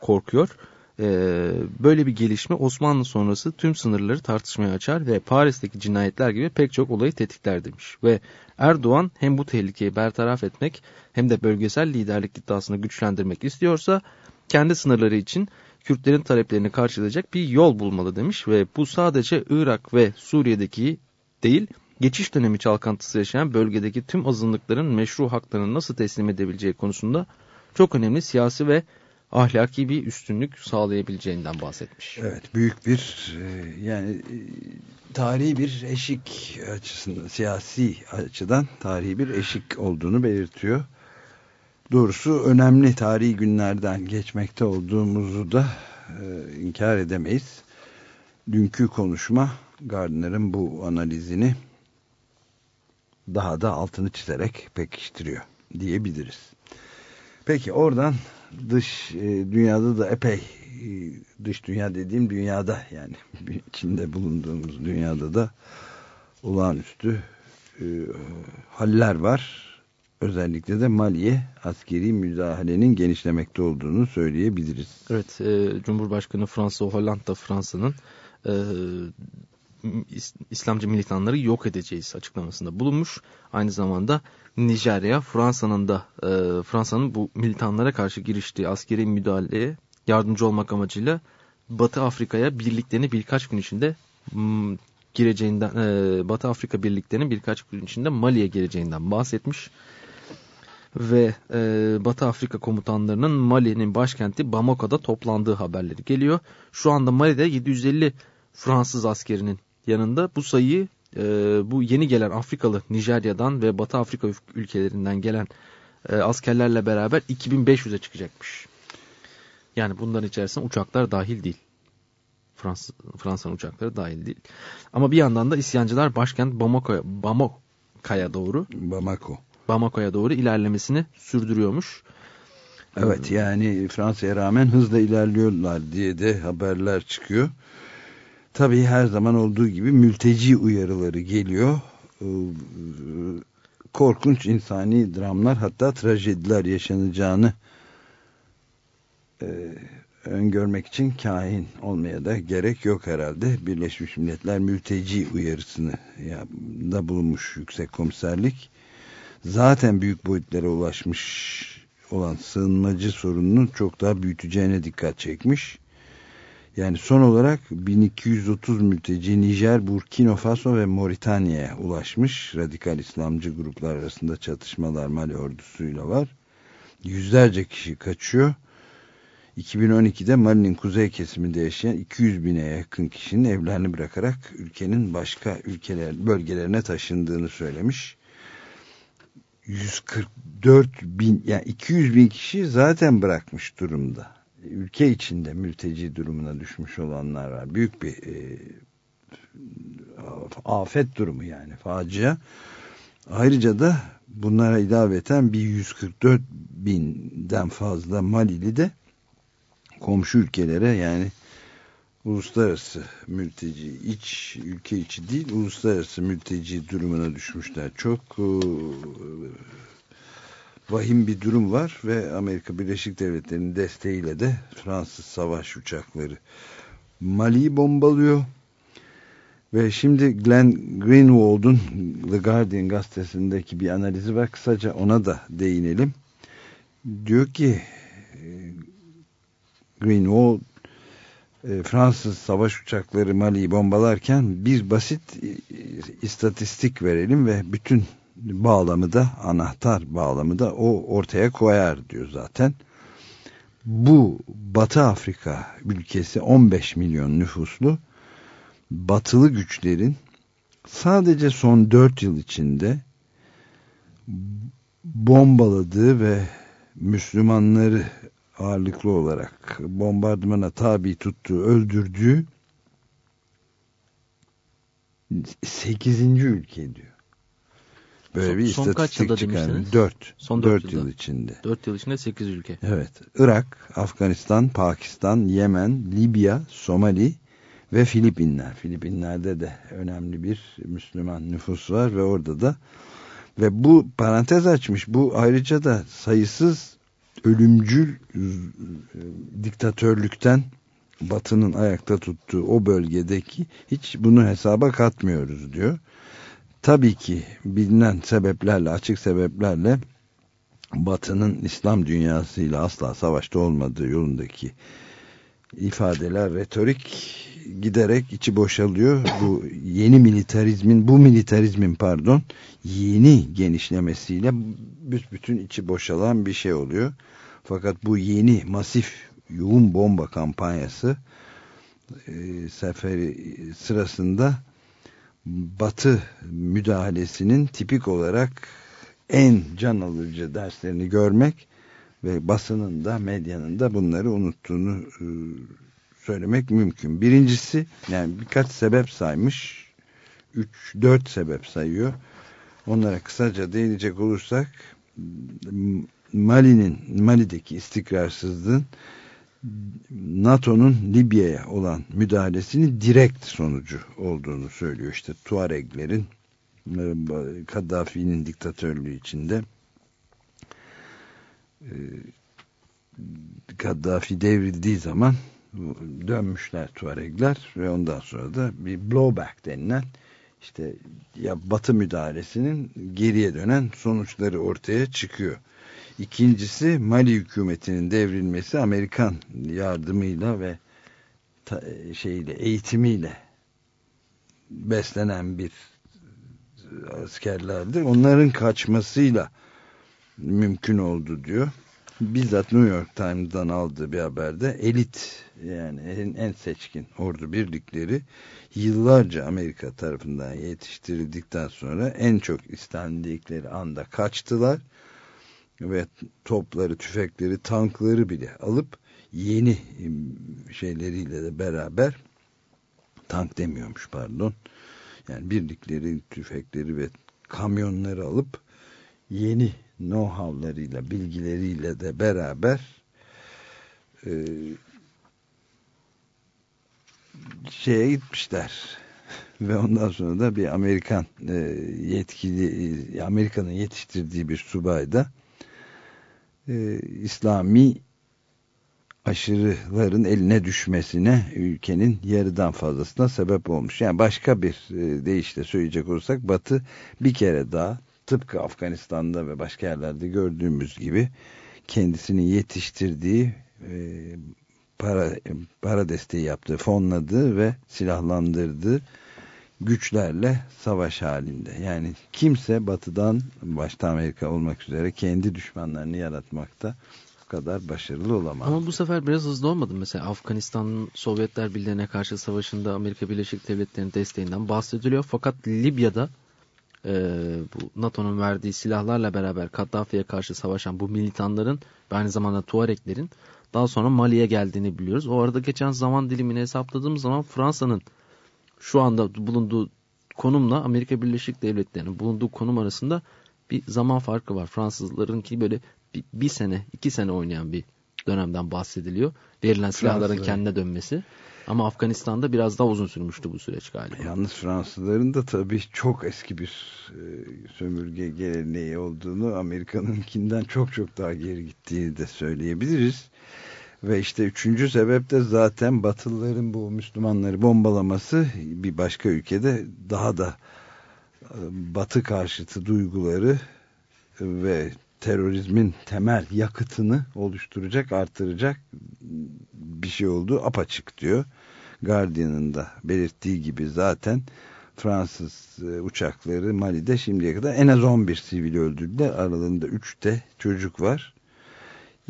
korkuyor. Ee, böyle bir gelişme Osmanlı sonrası tüm sınırları tartışmaya açar ve Paris'teki cinayetler gibi pek çok olayı tetikler demiş. Ve Erdoğan hem bu tehlikeyi bertaraf etmek hem de bölgesel liderlik iddiasını güçlendirmek istiyorsa kendi sınırları için Kürtlerin taleplerini karşılayacak bir yol bulmalı demiş ve bu sadece Irak ve Suriye'deki değil geçiş dönemi çalkantısı yaşayan bölgedeki tüm azınlıkların meşru haklarını nasıl teslim edebileceği konusunda çok önemli siyasi ve ahlaki bir üstünlük sağlayabileceğinden bahsetmiş. Evet büyük bir e, yani e, tarihi bir eşik açısından siyasi açıdan tarihi bir eşik olduğunu belirtiyor. Doğrusu önemli tarihi günlerden geçmekte olduğumuzu da e, inkar edemeyiz. Dünkü konuşma Gardner'ın bu analizini daha da altını çizerek pekiştiriyor diyebiliriz. Peki oradan dış e, dünyada da epey e, dış dünya dediğim dünyada yani içinde bulunduğumuz dünyada da olağanüstü e, haller var. Özellikle de Mali'ye askeri müdahalenin genişlemekte olduğunu söyleyebiliriz. Evet, e, Cumhurbaşkanı Fransa Hollande Fransa'nın e, İslamcı militanları yok edeceğiz açıklamasında bulunmuş. Aynı zamanda Nijerya Fransa'nın da e, Fransa'nın bu militanlara karşı giriştiği askeri müdahaleye yardımcı olmak amacıyla Batı Afrika'ya birliklerini birkaç gün içinde m, gireceğinden e, Batı Afrika birliklerinin birkaç gün içinde Mali'ye gireceğinden bahsetmiş. Ve e, Batı Afrika komutanlarının Mali'nin başkenti Bamako'da toplandığı haberleri geliyor. Şu anda Mali'de 750 Fransız askerinin yanında bu sayıyı e, bu yeni gelen Afrikalı Nijerya'dan ve Batı Afrika ülkelerinden gelen e, askerlerle beraber 2500'e çıkacakmış. Yani bunların içerisinde uçaklar dahil değil. Frans Fransa'nın uçakları dahil değil. Ama bir yandan da isyancılar başkent Bamako'ya Bamako'ya doğru Bamako Bamako'ya doğru ilerlemesini sürdürüyormuş. Evet yani Fransa'ya rağmen hızla ilerliyorlar diye de haberler çıkıyor. Tabii her zaman olduğu gibi mülteci uyarıları geliyor. Ee, korkunç insani dramlar hatta trajediler yaşanacağını e, öngörmek için kahin olmaya da gerek yok herhalde. Birleşmiş Milletler mülteci uyarısını da bulunmuş yüksek komiserlik. Zaten büyük boyutlara ulaşmış olan sığınmacı sorununun çok daha büyüteceğine dikkat çekmiş. Yani son olarak 1230 mülteci Nijer, Burkina Faso ve Moritanya'ya ulaşmış. Radikal İslamcı gruplar arasında çatışmalar Mali ordusuyla var. Yüzlerce kişi kaçıyor. 2012'de Mali'nin kuzey kesiminde yaşayan 200 bine yakın kişinin evlerini bırakarak ülkenin başka ülkeler bölgelerine taşındığını söylemiş. 144 bin yani 200 bin kişi zaten bırakmış durumda ülke içinde mülteci durumuna düşmüş olanlar var. Büyük bir e, afet durumu yani facia. Ayrıca da bunlara ilaveten bir 144 binden fazla Malili de komşu ülkelere yani uluslararası mülteci iç ülke içi değil uluslararası mülteci durumuna düşmüşler. Çok e, vahim bir durum var ve Amerika Birleşik Devletleri'nin desteğiyle de Fransız savaş uçakları Mali'yi bombalıyor. Ve şimdi Glenn Greenwald'un The Guardian gazetesindeki bir analizi var. Kısaca ona da değinelim. Diyor ki e, Greenwald e, Fransız savaş uçakları Mali'yi bombalarken bir basit e, istatistik verelim ve bütün bağlamı da anahtar bağlamı da o ortaya koyar diyor zaten. Bu Batı Afrika ülkesi 15 milyon nüfuslu batılı güçlerin sadece son 4 yıl içinde bombaladığı ve Müslümanları ağırlıklı olarak bombardımana tabi tuttuğu, öldürdüğü 8. ülke diyor. Böyle son, bir son kaç yılda çıkarmış. 4. Son 4, 4 yıl içinde. 4 yıl içinde 8 ülke. Evet. Irak, Afganistan, Pakistan, Yemen, Libya, Somali ve Filipinler. Filipinler'de de önemli bir Müslüman nüfus var ve orada da Ve bu parantez açmış. Bu ayrıca da sayısız ölümcül e, diktatörlükten Batı'nın ayakta tuttuğu o bölgedeki hiç bunu hesaba katmıyoruz diyor. Tabii ki bilinen sebeplerle, açık sebeplerle Batı'nın İslam dünyasıyla asla savaşta olmadığı yolundaki ifadeler, retorik giderek içi boşalıyor. Bu yeni militarizmin, bu militarizmin pardon, yeni genişlemesiyle bütün içi boşalan bir şey oluyor. Fakat bu yeni masif yoğun bomba kampanyası e, seferi sırasında Batı müdahalesinin tipik olarak en can alıcı derslerini görmek ve basının da medyanın da bunları unuttuğunu e, söylemek mümkün. Birincisi yani birkaç sebep saymış. 3-4 sebep sayıyor. Onlara kısaca değinecek olursak Mali'nin Mali'deki istikrarsızlığın NATO'nun Libya'ya olan müdahalesinin direkt sonucu olduğunu söylüyor. İşte Tuareglerin e, Kaddafi'nin diktatörlüğü içinde e, Kaddafi devrildiği zaman dönmüşler Tuaregler ve ondan sonra da bir blowback denilen işte ya batı müdahalesinin geriye dönen sonuçları ortaya çıkıyor. İkincisi Mali hükümetinin devrilmesi Amerikan yardımıyla ve ta, şeyle eğitimiyle beslenen bir askerlerdi. Onların kaçmasıyla mümkün oldu diyor. Bizzat New York Times'dan aldığı bir haberde elit yani en, en seçkin ordu birlikleri yıllarca Amerika tarafından yetiştirildikten sonra en çok istendikleri anda kaçtılar ve topları, tüfekleri, tankları bile alıp yeni şeyleriyle de beraber tank demiyormuş pardon yani birlikleri, tüfekleri ve kamyonları alıp yeni know-how'larıyla, bilgileriyle de beraber e, şeye gitmişler. Ve ondan sonra da bir Amerikan e, yetkili, Amerika'nın yetiştirdiği bir subay da e, İslami aşırıların eline düşmesine ülkenin yarıdan fazlasına sebep olmuş. Yani başka bir e, deyişle söyleyecek olursak Batı bir kere daha tıpkı Afganistan'da ve başka yerlerde gördüğümüz gibi kendisini yetiştirdiği e, para, para desteği yaptığı, fonladığı ve silahlandırdığı güçlerle savaş halinde. Yani kimse batıdan başta Amerika olmak üzere kendi düşmanlarını yaratmakta kadar başarılı olamaz. Ama bu sefer biraz hızlı olmadı. Mesela Afganistan'ın Sovyetler Birliği'ne karşı savaşında Amerika Birleşik Devletleri'nin desteğinden bahsediliyor. Fakat Libya'da e, bu NATO'nun verdiği silahlarla beraber Kaddafi'ye karşı savaşan bu militanların ve aynı zamanda Tuareklerin daha sonra Mali'ye geldiğini biliyoruz. O arada geçen zaman dilimini hesapladığımız zaman Fransa'nın şu anda bulunduğu konumla Amerika Birleşik Devletleri'nin bulunduğu konum arasında bir zaman farkı var. Fransızların ki böyle bir, bir sene, iki sene oynayan bir dönemden bahsediliyor. Verilen silahların Fransız, kendine dönmesi. Ama Afganistan'da biraz daha uzun sürmüştü bu süreç galiba. Yalnız Fransızların da tabii çok eski bir e, sömürge geleneği olduğunu Amerika'nınkinden çok çok daha geri gittiğini de söyleyebiliriz. Ve işte üçüncü sebep de zaten Batılıların bu Müslümanları bombalaması bir başka ülkede daha da e, Batı karşıtı duyguları ve terörizmin temel yakıtını oluşturacak, artıracak bir şey olduğu apaçık diyor. Guardian'ın da belirttiği gibi zaten Fransız e, uçakları Mali'de şimdiye kadar en az 11 sivil öldürdüler. Aralarında 3 de çocuk var.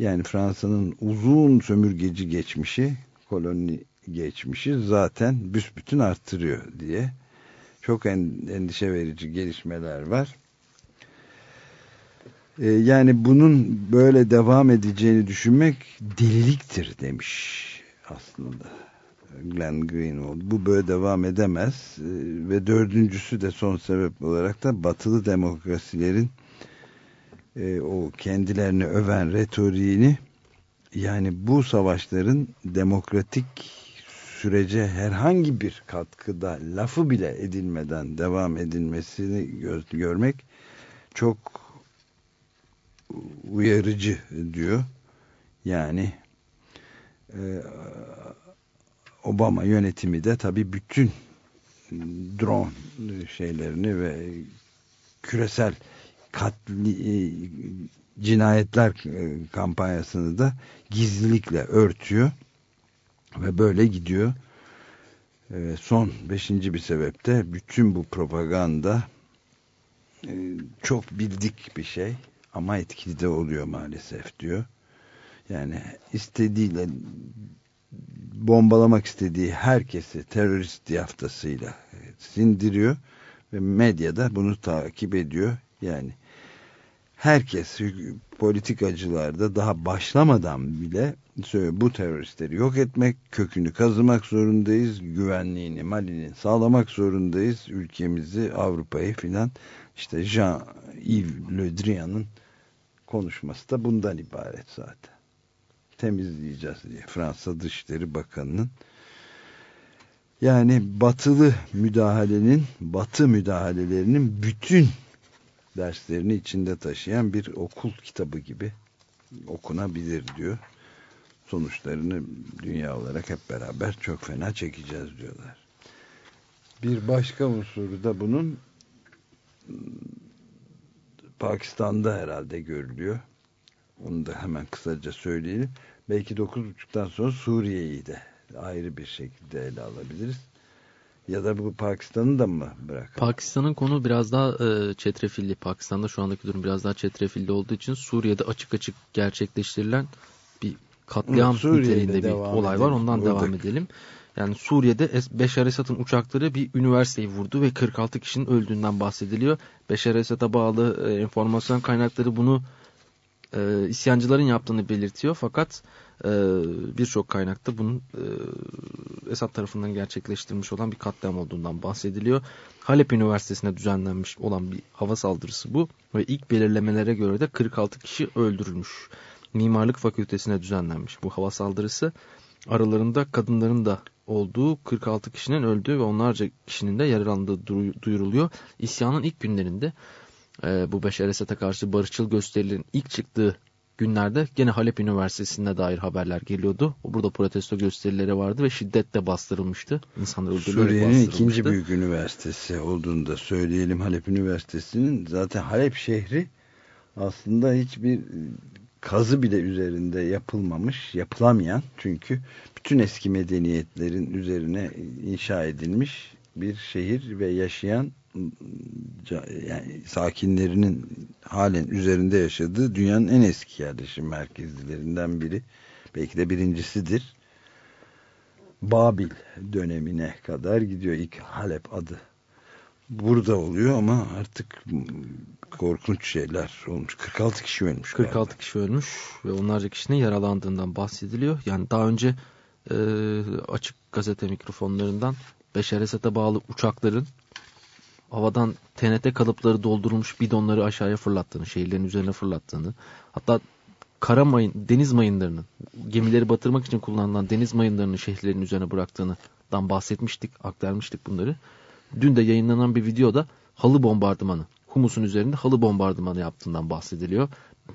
Yani Fransa'nın uzun sömürgeci geçmişi, koloni geçmişi zaten büsbütün arttırıyor diye. Çok endişe verici gelişmeler var. Ee, yani bunun böyle devam edeceğini düşünmek deliliktir demiş aslında Glenn Greenwald. Bu böyle devam edemez ee, ve dördüncüsü de son sebep olarak da batılı demokrasilerin e, o kendilerini öven retoriğini yani bu savaşların demokratik sürece herhangi bir katkıda lafı bile edilmeden devam edilmesini gö görmek çok uyarıcı diyor. Yani e, Obama yönetimi de tabii bütün drone şeylerini ve küresel katli, e, cinayetler e, kampanyasını da gizlilikle örtüyor ve böyle gidiyor. E, son beşinci bir sebepte bütün bu propaganda çok bildik bir şey ama etkili de oluyor maalesef diyor. Yani istediğiyle bombalamak istediği herkesi terörist yaftasıyla sindiriyor ve medyada bunu takip ediyor. Yani herkes politikacılar da daha başlamadan bile bu teröristleri yok etmek, kökünü kazımak zorundayız, güvenliğini, malini sağlamak zorundayız, ülkemizi, Avrupa'yı filan. İşte Jean-Yves Le Drian'ın konuşması da bundan ibaret zaten. Temizleyeceğiz diye Fransa Dışişleri Bakanı'nın yani batılı müdahalenin, batı müdahalelerinin bütün derslerini içinde taşıyan bir okul kitabı gibi okunabilir diyor. Sonuçlarını dünya olarak hep beraber çok fena çekeceğiz diyorlar. Bir başka unsuru da bunun Pakistan'da herhalde görülüyor. Onu da hemen kısaca söyleyelim. Belki 9.30'dan sonra Suriye'yi de ayrı bir şekilde ele alabiliriz. Ya da bu Pakistan'ı da mı bırakalım? Pakistan'ın konu biraz daha e, çetrefilli. Pakistan'da şu andaki durum biraz daha çetrefilli olduğu için Suriye'de açık açık gerçekleştirilen bir katliam niteliğinde bir olay var. Ondan Oradaki. devam edelim. Yani Suriye'de Beşar Esad'ın uçakları bir üniversiteyi vurdu ve 46 kişinin öldüğünden bahsediliyor. Beşar Esad'a bağlı e, informasyon kaynakları bunu e, isyancıların yaptığını belirtiyor. Fakat e, birçok kaynakta bunun e, Esad tarafından gerçekleştirilmiş olan bir katliam olduğundan bahsediliyor. Halep Üniversitesi'ne düzenlenmiş olan bir hava saldırısı bu ve ilk belirlemelere göre de 46 kişi öldürülmüş. Mimarlık Fakültesine düzenlenmiş bu hava saldırısı. Aralarında kadınların da olduğu 46 kişinin öldüğü ve onlarca kişinin de yaralandığı duyuruluyor. İsyanın ilk günlerinde e, bu Beşer Esad'a karşı barışçıl gösterilerin ilk çıktığı günlerde gene Halep Üniversitesi'ne dair haberler geliyordu. Burada protesto gösterileri vardı ve şiddetle bastırılmıştı. İnsanlar Suriye'nin ikinci büyük üniversitesi olduğunu da söyleyelim. Halep Üniversitesi'nin zaten Halep şehri aslında hiçbir kazı bile üzerinde yapılmamış, yapılamayan çünkü bütün eski medeniyetlerin üzerine inşa edilmiş bir şehir ve yaşayan yani sakinlerinin halen üzerinde yaşadığı dünyanın en eski yerleşim merkezlerinden biri. Belki de birincisidir. Babil dönemine kadar gidiyor ilk Halep adı. Burada oluyor ama artık korkunç şeyler olmuş. 46 kişi ölmüş. 46 galiba. kişi ölmüş ve onlarca kişinin yaralandığından bahsediliyor. Yani daha önce e, açık gazete mikrofonlarından Beşer Esad'a bağlı uçakların havadan TNT kalıpları doldurulmuş bidonları aşağıya fırlattığını, şehirlerin üzerine fırlattığını, hatta kara mayın, deniz mayınlarının, gemileri batırmak için kullanılan deniz mayınlarını şehirlerin üzerine bıraktığından bahsetmiştik, aktarmıştık bunları. Dün de yayınlanan bir videoda halı bombardımanı, Humus'un üzerinde halı bombardımanı yaptığından bahsediliyor.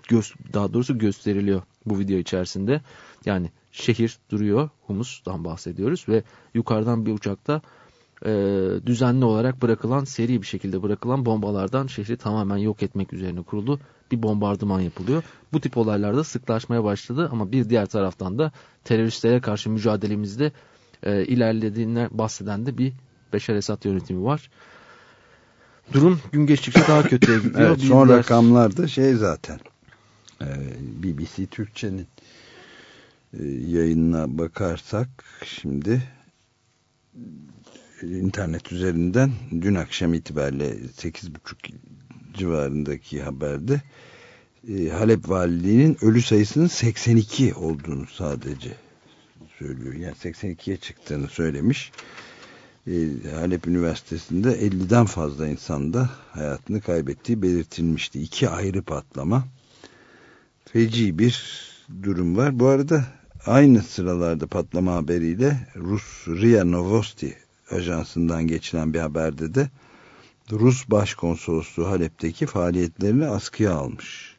Göz, daha doğrusu gösteriliyor bu video içerisinde. Yani şehir duruyor, Humus'tan bahsediyoruz ve yukarıdan bir uçakta e, düzenli olarak bırakılan, seri bir şekilde bırakılan bombalardan şehri tamamen yok etmek üzerine kurulu bir bombardıman yapılıyor. Bu tip olaylarda sıklaşmaya başladı ama bir diğer taraftan da teröristlere karşı mücadelemizde e, ilerlediğinden bahseden de bir Beşer Esad yönetimi var. Durum gün geçtikçe daha kötüye gidiyor. evet, son diğer... rakamlar şey zaten e, BBC Türkçe'nin e, yayınına bakarsak şimdi internet üzerinden dün akşam itibariyle 8.30 civarındaki haberde e, Halep valiliğinin ölü sayısının 82 olduğunu sadece söylüyor. Yani 82'ye çıktığını söylemiş. E, Halep Üniversitesi'nde 50'den fazla insan da hayatını kaybettiği belirtilmişti. İki ayrı patlama. Feci bir durum var. Bu arada aynı sıralarda patlama haberiyle Rus RIA Novosti ajansından geçilen bir haberde de Rus Başkonsolosluğu Halep'teki faaliyetlerini askıya almış.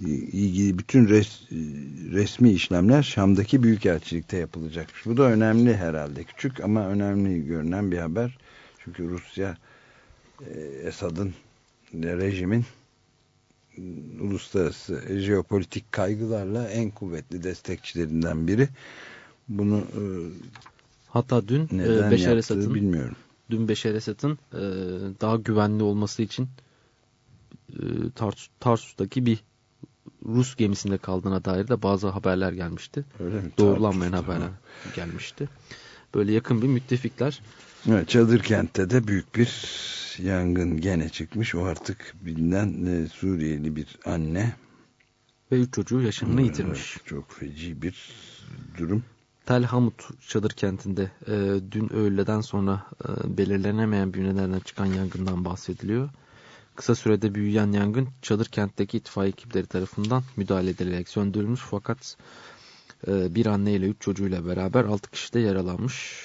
İlgili bütün res, resmi işlemler Şam'daki Büyükelçilikte yapılacakmış. Bu da önemli herhalde. Küçük ama önemli görünen bir haber. Çünkü Rusya e, Esad'ın rejimin uluslararası jeopolitik kaygılarla en kuvvetli destekçilerinden biri. Bunu e, hatta dün e, Beşer Esad'ın bilmiyorum. Dün Beşer Esad'ın e, daha güvenli olması için e, Tars Tarsus'taki bir Rus gemisinde kaldığına dair de bazı haberler gelmişti. Öyle mi? Doğrulanmayan haberler gelmişti. Böyle yakın bir müttefikler. Evet, Çadır kentte de büyük bir yangın gene çıkmış. O artık bilinen e, Suriyeli bir anne. Ve üç çocuğu yaşamını evet, yitirmiş. Çok feci bir durum. Tel Hamut çadır kentinde e, dün öğleden sonra e, belirlenemeyen bir nedenden çıkan yangından bahsediliyor. Kısa sürede büyüyen yangın çadır kentteki itfaiye ekipleri tarafından müdahale edilerek söndürülmüş fakat e, bir anne ile üç çocuğuyla beraber altı kişi de yaralanmış.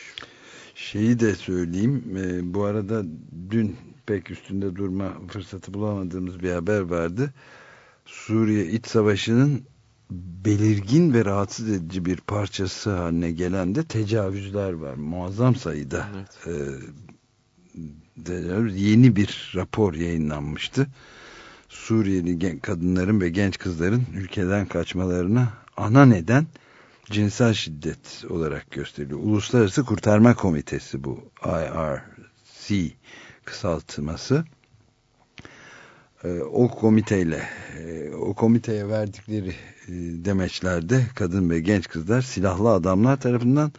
Şeyi de söyleyeyim e, bu arada dün pek üstünde durma fırsatı bulamadığımız bir haber vardı. Suriye iç savaşının belirgin ve rahatsız edici bir parçası haline gelen de tecavüzler var. Muazzam sayıda evet. e, yeni bir rapor yayınlanmıştı. Suriyeli kadınların ve genç kızların ülkeden kaçmalarına ana neden cinsel şiddet olarak gösteriliyor. Uluslararası Kurtarma Komitesi bu IRC kısaltması. Ee, o komiteyle e, o komiteye verdikleri e, demeçlerde kadın ve genç kızlar silahlı adamlar tarafından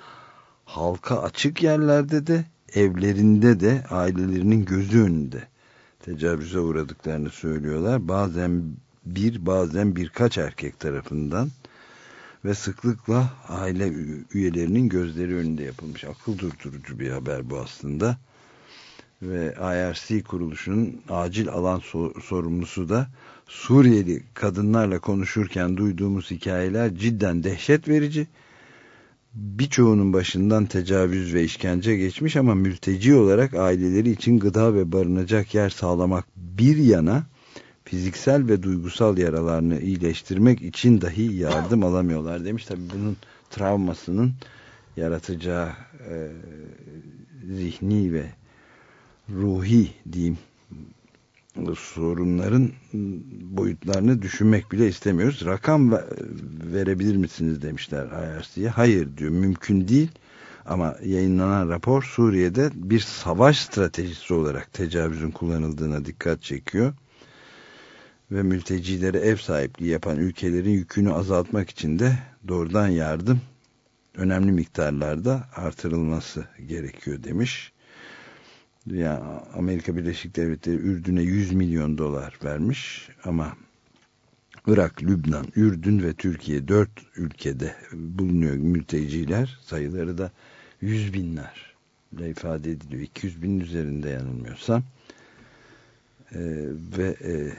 halka açık yerlerde de evlerinde de ailelerinin gözü önünde tecavüze uğradıklarını söylüyorlar. Bazen bir bazen birkaç erkek tarafından ve sıklıkla aile üyelerinin gözleri önünde yapılmış. Akıl durdurucu bir haber bu aslında. Ve IRC kuruluşunun acil alan sorumlusu da Suriyeli kadınlarla konuşurken duyduğumuz hikayeler cidden dehşet verici. Birçoğunun başından tecavüz ve işkence geçmiş ama mülteci olarak aileleri için gıda ve barınacak yer sağlamak bir yana fiziksel ve duygusal yaralarını iyileştirmek için dahi yardım alamıyorlar demiş. Tabi bunun travmasının yaratacağı e, zihni ve ruhi diyeyim sorunların boyutlarını düşünmek bile istemiyoruz. Rakam verebilir misiniz demişler IRC'ye. Hayır diyor mümkün değil ama yayınlanan rapor Suriye'de bir savaş stratejisi olarak tecavüzün kullanıldığına dikkat çekiyor ve mültecilere ev sahipliği yapan ülkelerin yükünü azaltmak için de doğrudan yardım önemli miktarlarda artırılması gerekiyor demiş. Yani Amerika Birleşik Devletleri Ürdün'e 100 milyon dolar vermiş ama Irak, Lübnan, Ürdün ve Türkiye dört ülkede bulunuyor mülteciler. Sayıları da yüz binler ifade ediliyor. 200 binin üzerinde yanılmıyorsam. Ee, ve e,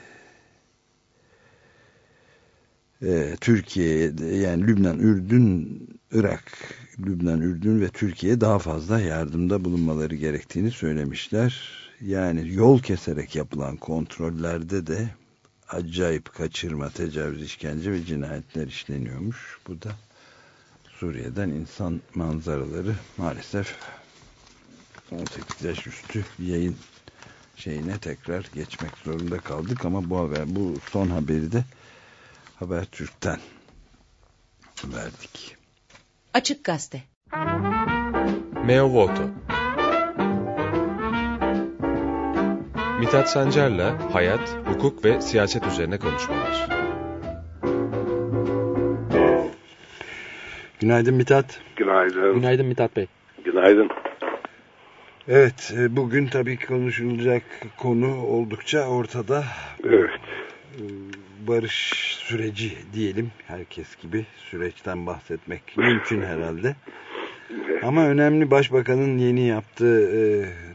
e, Türkiye'ye yani Lübnan, Ürdün, Irak, Lübnan, Ürdün ve Türkiye'ye daha fazla yardımda bulunmaları gerektiğini söylemişler. Yani yol keserek yapılan kontrollerde de acayip kaçırma, tecavüz, işkence ve cinayetler işleniyormuş. Bu da Suriye'den insan manzaraları maalesef 18 yaş üstü yayın şeyine tekrar geçmek zorunda kaldık ama bu haber bu son haberi de Habertürk'ten verdik. Açık Gazete Meo Voto Mithat Sancar'la hayat, hukuk ve siyaset üzerine konuşmalar. Günaydın Mithat. Günaydın. Günaydın Mithat Bey. Günaydın. Evet, e, bugün tabii konuşulacak konu oldukça ortada. Evet. Barış süreci diyelim. Herkes gibi süreçten bahsetmek mümkün herhalde. Ama önemli başbakanın yeni yaptığı e,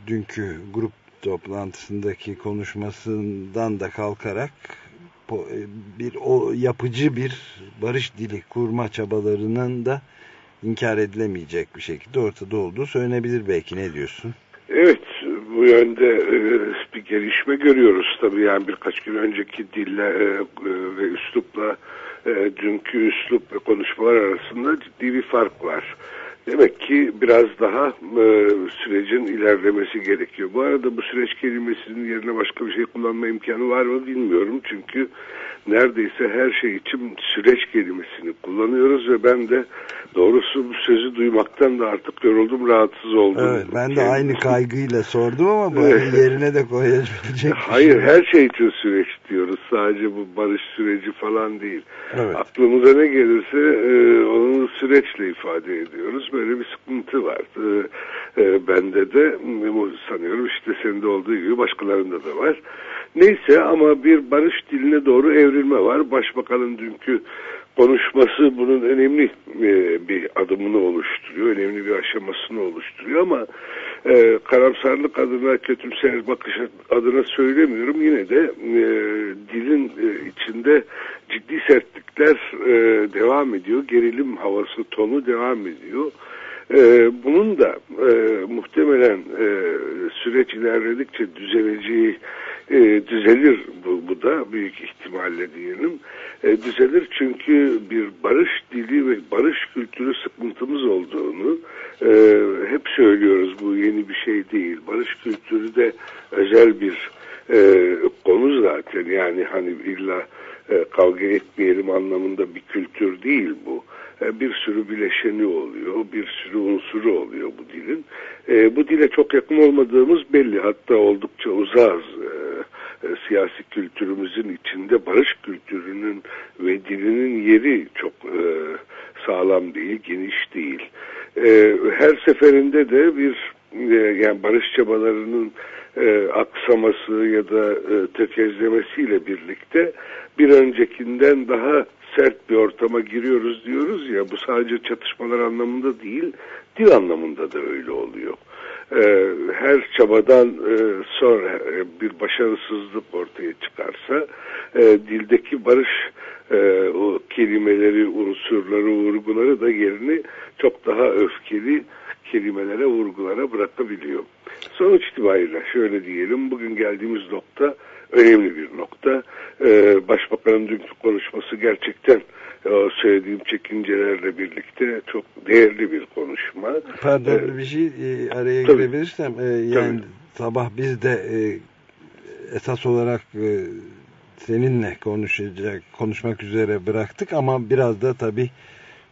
dünkü grup toplantısındaki konuşmasından da kalkarak e, bir o yapıcı bir barış dili kurma çabalarının da inkar edilemeyecek bir şekilde ortada olduğu söylenebilir belki ne diyorsun? Evet bu yönde e, bir gelişme görüyoruz tabii yani birkaç gün önceki dille e, e, ve üslupla dünkü üslup ve konuşmalar arasında ciddi bir fark var. Demek ki biraz daha e, sürecin ilerlemesi gerekiyor. Bu arada bu süreç kelimesinin yerine başka bir şey kullanma imkanı var mı bilmiyorum. Çünkü neredeyse her şey için süreç kelimesini kullanıyoruz ve ben de doğrusu bu sözü duymaktan da artık yoruldum, rahatsız oldum. Evet, ben de aynı kaygıyla sordum ama bu yerine de koyabilecek Hayır, şey. her şey için süreç diyoruz. Sadece bu barış süreci falan değil. Evet. Aklımıza ne gelirse e, onu süreçle ifade ediyoruz. Böyle bir sıkıntı var. E, e, bende de sanıyorum işte senin de olduğu gibi başkalarında da var. Neyse ama bir barış diline doğru evrilme var. Başbakanın dünkü konuşması bunun önemli e, bir adımını oluşturuyor. Önemli bir aşamasını oluşturuyor ama e, karamsarlık adına, kötümser bakış adına söylemiyorum. Yine de e, dilin e, içinde ciddi sertlikler e, devam ediyor. Gerilim havası, tonu devam ediyor. E, bunun da e, muhtemelen e, süreç ilerledikçe düzeleceği e, düzelir bu, bu da büyük ihtimalle diyelim. E, düzelir çünkü bir barış dili ve barış kültürü sıkıntımız olduğunu e, hep söylüyoruz. Bu yeni bir şey değil. Barış kültürü de özel bir e, konu zaten. Yani hani illa e, kavga etmeyelim anlamında bir kültür değil bu. E, bir sürü bileşeni oluyor, bir sürü unsuru oluyor bu dilin. E, bu dile çok yakın olmadığımız belli. Hatta oldukça uzağız. E, siyasi kültürümüzün içinde barış kültürünün ve dilinin yeri çok sağlam değil, geniş değil. Her seferinde de bir e, yani barış çabalarının e, aksaması ya da e, tökezlemesiyle birlikte bir öncekinden daha sert bir ortama giriyoruz diyoruz ya bu sadece çatışmalar anlamında değil dil anlamında da öyle oluyor. Ee, her çabadan e, sonra e, bir başarısızlık ortaya çıkarsa e, dildeki barış o kelimeleri, unsurları, vurguları da yerini çok daha öfkeli kelimelere, vurgulara bırakabiliyor. Sonuç itibariyle şöyle diyelim, bugün geldiğimiz nokta önemli bir nokta. Başbakanın dünkü konuşması gerçekten o söylediğim çekincelerle birlikte çok değerli bir konuşma. Pardon ee, bir şey e, araya tabii, girebilirsem e, yani tabii. sabah biz de e, esas olarak e, seninle konuşacak konuşmak üzere bıraktık ama biraz da tabii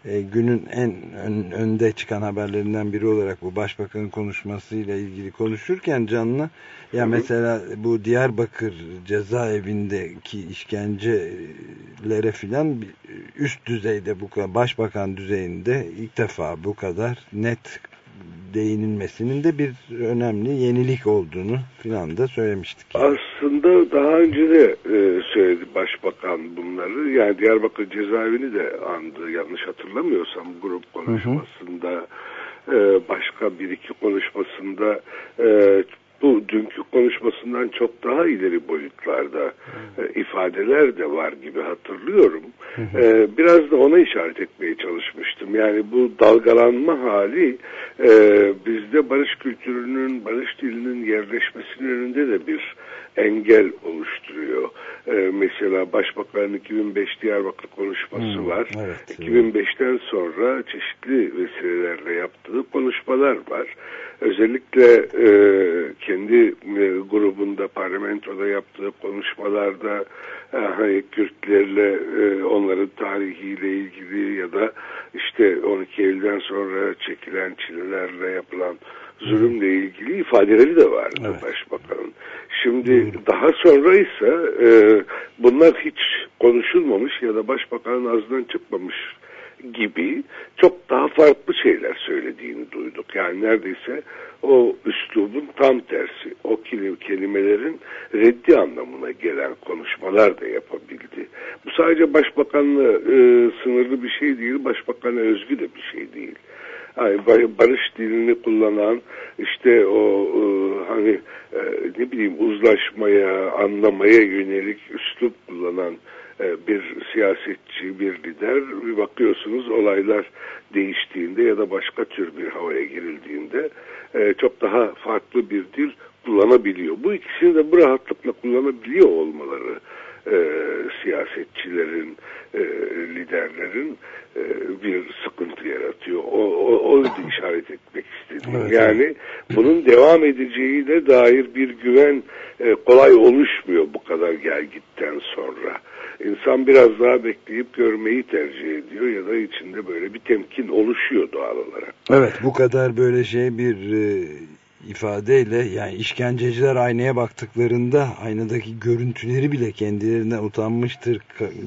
e, günün en ön, önde çıkan haberlerinden biri olarak bu başbakanın konuşmasıyla ilgili konuşurken canlı ya mesela bu Diyarbakır cezaevindeki işkencelere filan üst düzeyde bu kadar başbakan düzeyinde ilk defa bu kadar net değinilmesinin de bir önemli yenilik olduğunu filan da söylemiştik. Aslında daha önce de e, söyledi başbakan bunları. Yani Diyarbakır cezaevini de andı yanlış hatırlamıyorsam grup konuşmasında hı hı. E, başka bir iki konuşmasında e, bu dünkü konuşmasından çok daha ileri boyutlarda e, ifadeler de var gibi hatırlıyorum. E, biraz da ona işaret etmeye çalışmıştım. Yani bu dalgalanma hali e, bizde barış kültürünün, barış dilinin yerleşmesinin önünde de bir engel oluşturuyor. Ee, mesela Başbakanın 2005 Diyarbakır konuşması hmm, var. Evet, 2005'ten sonra çeşitli vesilelerle yaptığı konuşmalar var. Özellikle e, kendi e, grubunda parlamentoda yaptığı konuşmalarda e, hani Kürtlerle e, onların tarihiyle ilgili ya da işte 12 Eylül'den sonra çekilen Çinlilerle yapılan zulümle ilgili ifadeleri de vardı evet. başbakanın. Şimdi daha sonra ise e, bunlar hiç konuşulmamış ya da başbakanın ağzından çıkmamış gibi çok daha farklı şeyler söylediğini duyduk. Yani neredeyse o üslubun tam tersi. O kelimelerin reddi anlamına gelen konuşmalar da yapabildi. Bu sadece başbakanla e, sınırlı bir şey değil, başbakana özgü de bir şey değil. Yani barış dilini kullanan işte o e, hani e, ne bileyim uzlaşmaya, anlamaya yönelik üslup kullanan bir siyasetçi, bir lider bir bakıyorsunuz olaylar değiştiğinde ya da başka tür bir havaya girildiğinde çok daha farklı bir dil kullanabiliyor. Bu ikisini de bu rahatlıkla kullanabiliyor olmaları e, siyasetçilerin, e, liderlerin e, bir sıkıntı yaratıyor. O, o, o işaret etmek istedim. Evet, yani bunun devam edeceğine dair bir güven e, kolay oluşmuyor bu kadar gelgitten sonra. İnsan biraz daha bekleyip görmeyi tercih ediyor ya da içinde böyle bir temkin oluşuyor doğal olarak. Evet bu kadar böyle şey bir e, ifadeyle yani işkenceciler aynaya baktıklarında aynadaki görüntüleri bile kendilerinden utanmıştır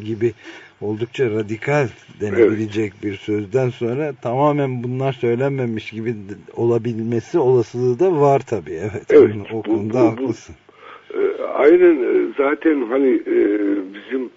gibi oldukça radikal denebilecek evet. bir sözden sonra tamamen bunlar söylenmemiş gibi olabilmesi olasılığı da var tabii. Evet, evet o konuda bu, bu, haklısın. Bu, aynen zaten hani bizim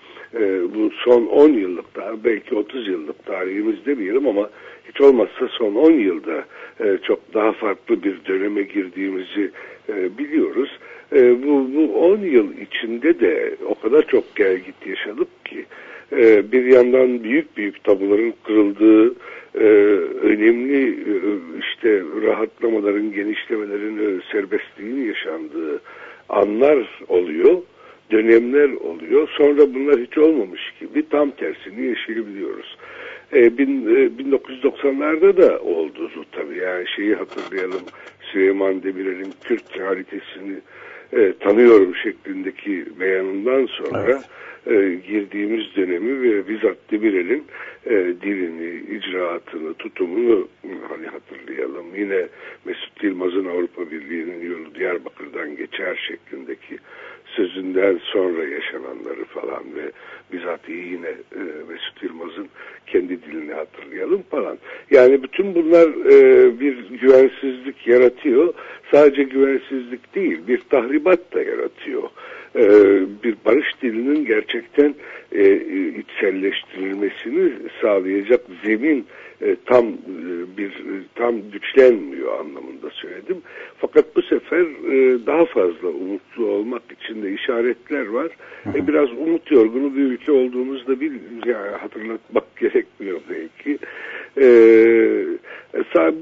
bu son 10 yıllık belki 30 yıllık tarihimizde diyelim ama hiç olmazsa son 10 yılda e, çok daha farklı bir döneme girdiğimizi e, biliyoruz. E, bu, bu 10 yıl içinde de o kadar çok gel git yaşadık ki e, bir yandan büyük büyük tabuların kırıldığı e, önemli e, işte rahatlamaların, genişlemelerin, e, serbestliğin yaşandığı anlar oluyor dönemler oluyor. Sonra bunlar hiç olmamış gibi tam tersini yaşayabiliyoruz. E, bin, e, 1990'larda da oldu tabii. Yani şeyi hatırlayalım. Süleyman Demirel'in Kürt haritesini e, tanıyorum şeklindeki beyanından sonra evet e, girdiğimiz dönemi ve bizzat Demirel'in e, dilini, icraatını, tutumunu hani hatırlayalım. Yine Mesut Yılmaz'ın Avrupa Birliği'nin yolu Diyarbakır'dan geçer şeklindeki sözünden sonra yaşananları falan ve bizatihi yine e, Mesut Yılmaz'ın kendi dilini hatırlayalım falan. Yani bütün bunlar e, bir güvensizlik yaratıyor. Sadece güvensizlik değil, bir tahribat da yaratıyor. E, bir barış dilinin gerçekten e, içselleştirilmesini sağlayacak zemin e, tam e, bir tam güçlenmiyor anlamında söyledim. Fakat bu sefer e, daha fazla umutlu olmak için de işaretler var. E, biraz umut yorgunu bir ülke olduğumuzda bir yani hatırlatmak gerekmiyor belki. E,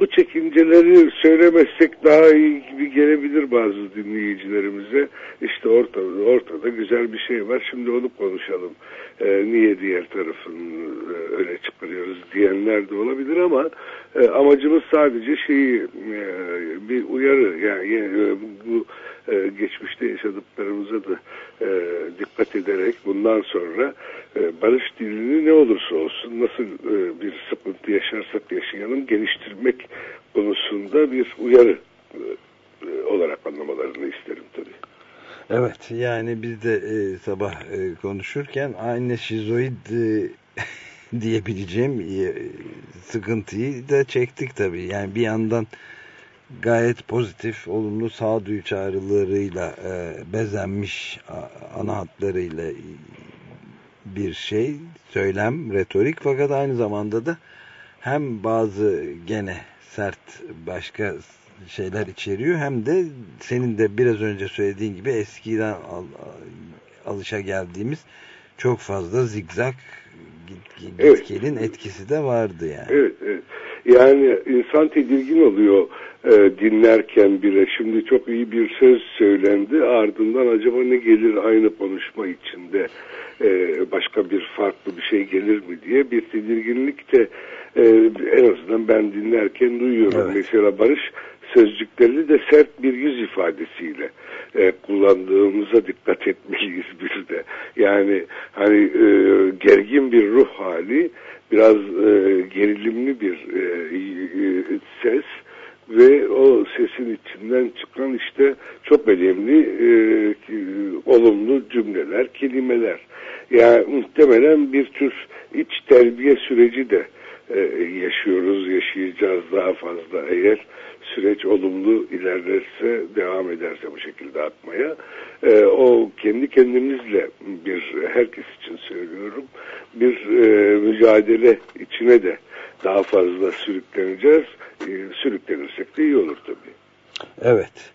bu çekinceleri söylemezsek daha iyi gibi gelebilir bazı dinleyicilerimize. İşte ortada, ortada güzel bir şey var. Şimdi onu konuşalım. E, niye diğer tarafın e, öne çıkarıyoruz diyenler de olabilir ama e, amacımız sadece şeyi e, bir uyarı yani e, bu e, geçmişte yaşadıklarımıza da e, dikkat ederek bundan sonra e, barış dilini ne olursa olsun nasıl e, bir sıkıntı yaşarsak yaşayalım geliştirmek konusunda bir uyarı e, olarak anlamalarını isterim tabii. Evet yani biz de e, sabah e, konuşurken aynı şizoid e, diyebileceğim e, sıkıntıyı da çektik tabii. Yani bir yandan gayet pozitif, olumlu sağduyu çağrılarıyla e, bezenmiş ana hatlarıyla bir şey, söylem, retorik fakat aynı zamanda da hem bazı gene sert başka şeyler içeriyor hem de senin de biraz önce söylediğin gibi eskiden al, alışa geldiğimiz çok fazla zigzag gitkelin evet. etkisi de vardı yani. Evet, evet. Yani insan tedirgin oluyor e, dinlerken bile. Şimdi çok iyi bir söz söylendi. Ardından acaba ne gelir aynı konuşma içinde? E, başka bir farklı bir şey gelir mi diye bir tedirginlik de e, en azından ben dinlerken duyuyorum. Evet. Mesela Barış sözcüklerini de sert bir yüz ifadesiyle e, kullandığımıza dikkat etmeliyiz biz de. Yani hani e, gergin bir ruh hali, biraz e, gerilimli bir e, e, ses ve o sesin içinden çıkan işte çok önemli e, olumlu cümleler, kelimeler. Yani muhtemelen bir tür iç terbiye süreci de e, yaşıyoruz, yaşayacağız daha fazla eğer süreç olumlu ilerlerse, devam ederse bu şekilde akmaya. E, o kendi kendimizle bir, herkes için söylüyorum, bir e, mücadele içine de daha fazla sürükleneceğiz. E, sürüklenirsek de iyi olur tabii. Evet.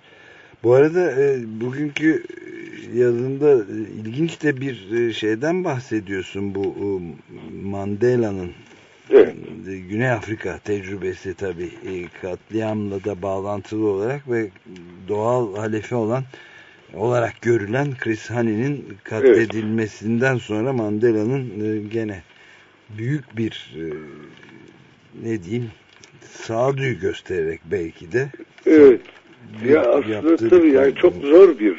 Bu arada e, bugünkü yazında e, ilginç de bir e, şeyden bahsediyorsun bu e, Mandela'nın Evet. Güney Afrika tecrübesi tabii e, katliamla da bağlantılı olarak ve doğal halefi olan olarak görülen Chris Honey'nin katledilmesinden evet. sonra Mandela'nın e, gene büyük bir e, ne diyeyim sağduyu göstererek belki de evet. Ya aslında tabii yani çok zor bir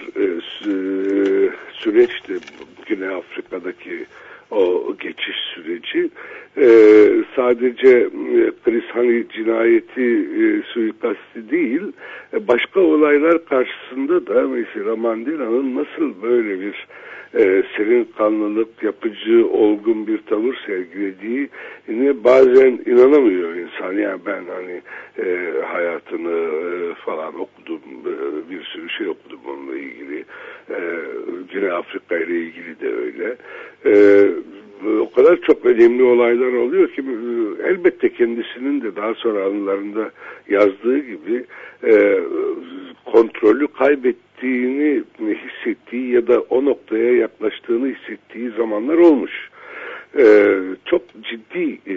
süreçti Güney Afrika'daki o geçiş süreci. E, sadece e, Chris Hani cinayeti e, suikasti değil, e, başka olaylar karşısında da mesela Mandela'nın nasıl böyle bir e, serin kanlılık, yapıcı, olgun bir tavır sergilediğini bazen inanamıyor Yani ben hani e, hayatını e, falan okudum, e, bir sürü şey okudum onunla ilgili. E, Güney Afrika ile ilgili de öyle. E, o kadar çok önemli olaylar oluyor ki elbette kendisinin de daha sonra anılarında yazdığı gibi e, kontrolü kaybettiğini hissettiği ya da o noktaya yaklaştığını hissettiği zamanlar olmuş. Ee, çok ciddi e,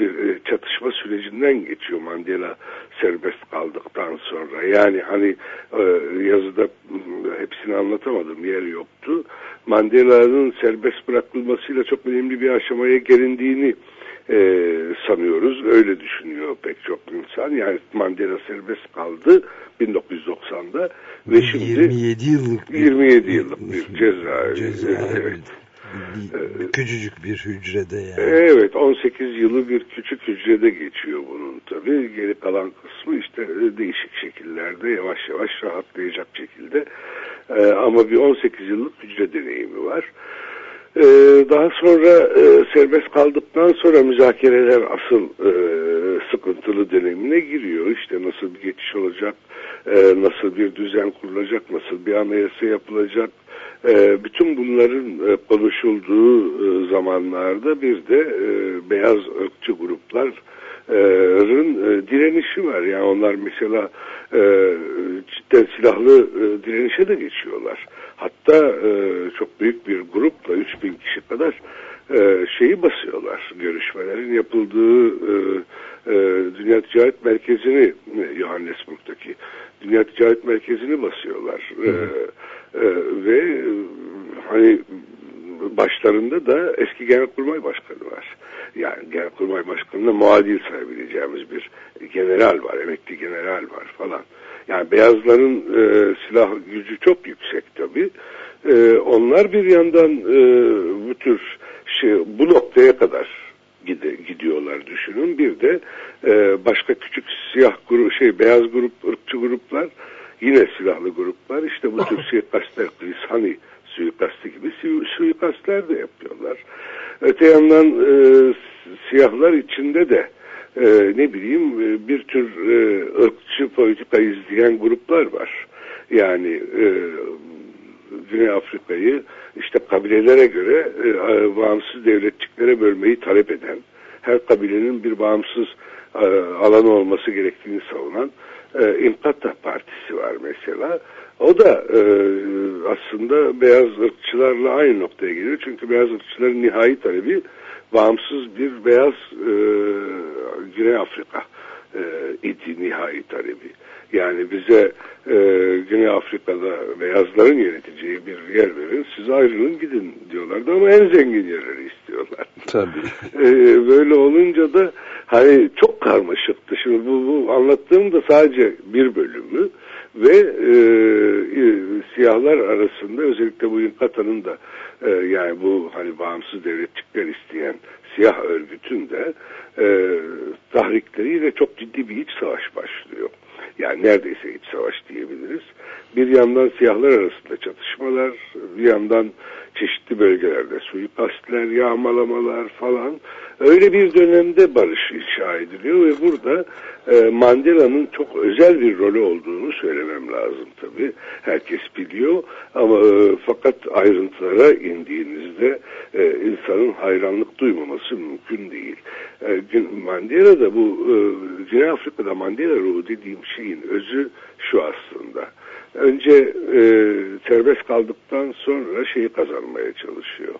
bir çatışma sürecinden geçiyor Mandela serbest kaldıktan sonra. Yani hani e, yazıda hepsini anlatamadım yer yoktu. Mandela'nın serbest bırakılmasıyla çok önemli bir aşamaya gelindiğini e, sanıyoruz. Öyle düşünüyor pek çok insan. Yani Mandela serbest kaldı 1990'da ve şimdi 27 yıllık bir, 27 yıllık bir ceza. ceza evet. Küçücük bir hücrede yani. Evet 18 yılı bir küçük hücrede geçiyor bunun tabi. Geri kalan kısmı işte değişik şekillerde yavaş yavaş rahatlayacak şekilde. Ee, ama bir 18 yıllık hücre deneyimi var. Ee, daha sonra e, serbest kaldıktan sonra müzakereler asıl e, sıkıntılı dönemine giriyor. İşte nasıl bir geçiş olacak, e, nasıl bir düzen kurulacak, nasıl bir anayasa yapılacak. E, bütün bunların e, konuşulduğu e, zamanlarda bir de e, beyaz ırkçı grupların e, direnişi var. Yani onlar mesela e, cidden silahlı e, direnişe de geçiyorlar. Hatta e, çok büyük bir grupla 3000 kişi kadar e, şeyi basıyorlar. Görüşmelerin yapıldığı e, e, Dünya Ticaret Merkezi'ni e, Johannesburg'daki Dünya Ticaret Merkezi'ni basıyorlar. E, e, ve e, hani başlarında da eski Genelkurmay Başkanı var. Yani Genelkurmay Başkanı'na muadil sayabileceğimiz bir general var, emekli general var falan. Yani beyazların e, silah gücü çok yüksek tabii. E, onlar bir yandan e, bu tür şey, bu noktaya kadar gide, gidiyorlar düşünün. Bir de e, başka küçük siyah grup, şey beyaz grup, ırkçı gruplar, yine silahlı gruplar. İşte bu tür suikastler, hani suikastı gibi su, suikastler de yapıyorlar. Öte yandan e, siyahlar içinde de e, ne bileyim e, bir tür e, ırkçı politika izleyen gruplar var. Yani e, Güney Afrika'yı işte kabilelere göre e, bağımsız devletçiklere bölmeyi talep eden, her kabilenin bir bağımsız e, alanı olması gerektiğini savunan e, İmpata Partisi var mesela. O da e, aslında beyaz ırkçılarla aynı noktaya geliyor. Çünkü beyaz ırkçıların nihai talebi bağımsız bir beyaz e, Güney Afrika e, idi nihai talebi. Yani bize e, Güney Afrika'da beyazların yöneteceği bir yer verin, siz ayrılın gidin diyorlardı ama en zengin yerleri istiyorlar. Tabii. E, böyle olunca da hani çok karmaşıktı. Şimdi bu, bu anlattığım da sadece bir bölümü ve e, e, siyahlar arasında özellikle bu Yukatan'ın da e, yani bu hani bağımsız devletçikler isteyen siyah örgütün de e, tahrikleriyle çok ciddi bir iç savaş başlıyor. Yani neredeyse iç savaş diyebiliriz. Bir yandan siyahlar arasında çatışmalar, bir yandan çeşitli bölgelerde suikastler, yağmalamalar falan. Öyle bir dönemde barış inşa ediliyor ve burada e, Mandela'nın çok özel bir rolü olduğunu söylemem lazım tabii. Herkes biliyor ama e, fakat ayrıntılara indiğinizde e, insanın hayranlık duymaması mümkün değil. E, Mandela da bu e, Güney Afrika'da Mandela ruhu dediğim şeyin özü şu aslında. Önce e, serbest kaldıktan sonra şeyi kazanmaya çalışıyor.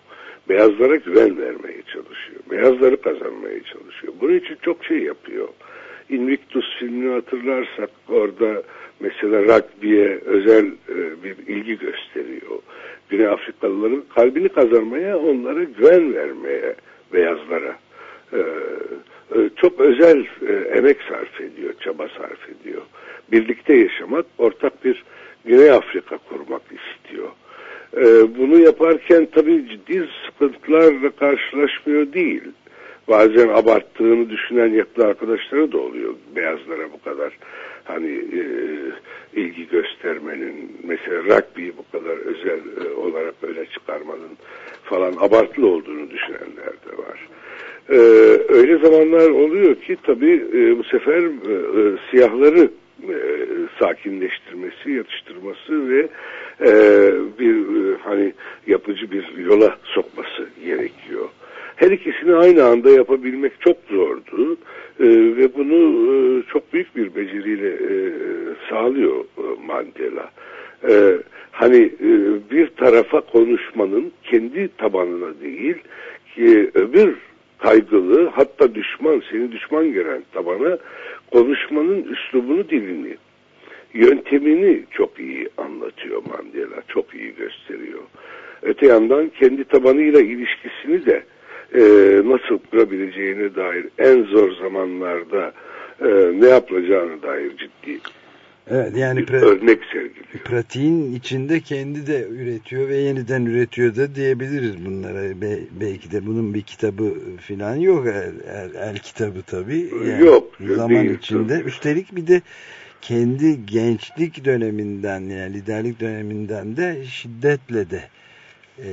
Beyazlara güven vermeye çalışıyor. Beyazları kazanmaya çalışıyor. Bunun için çok şey yapıyor. Invictus filmini hatırlarsak orada mesela rugby'ye özel e, bir ilgi gösteriyor. Güney Afrikalıların kalbini kazanmaya, onlara güven vermeye beyazlara e, çok özel e, emek sarf ediyor, çaba sarf ediyor. Birlikte yaşamak, ortak bir Güney Afrika kurmak istiyor. E, bunu yaparken tabii ciddi sıkıntılarla karşılaşmıyor değil. Bazen abarttığını düşünen yakın arkadaşları da oluyor beyazlara bu kadar hani e, ilgi göstermenin mesela rugby'yi bu kadar özel e, olarak öyle çıkarmanın falan abartılı olduğunu düşünenler de var. E, öyle zamanlar oluyor ki tabii e, bu sefer e, e, siyahları e, sakinleştirmesi, yatıştırması ve e, bir e, hani yapıcı bir yola sokması gerekiyor. Her ikisini aynı anda yapabilmek çok zordu e, ve bunu e, çok büyük bir beceriyle e, sağlıyor e, Mandela. E, hani e, bir tarafa konuşmanın kendi tabanına değil ki öbür kaygılı hatta düşman seni düşman gören tabana konuşmanın üslubunu dilini yöntemini çok iyi anlatıyor Mandela çok iyi gösteriyor. Öte yandan kendi tabanıyla ilişkisini de e, nasıl kurabileceğine dair en zor zamanlarda e, ne yapılacağına dair ciddi Evet yani bir örnek sergiliyor. pratiğin içinde kendi de üretiyor ve yeniden üretiyor da diyebiliriz bunlara. Be belki de bunun bir kitabı falan yok. El, el, el kitabı tabii. Yani Yok, Zaman değil içinde. tabii. Üstelik bir de kendi gençlik döneminden yani liderlik döneminden de şiddetle de e,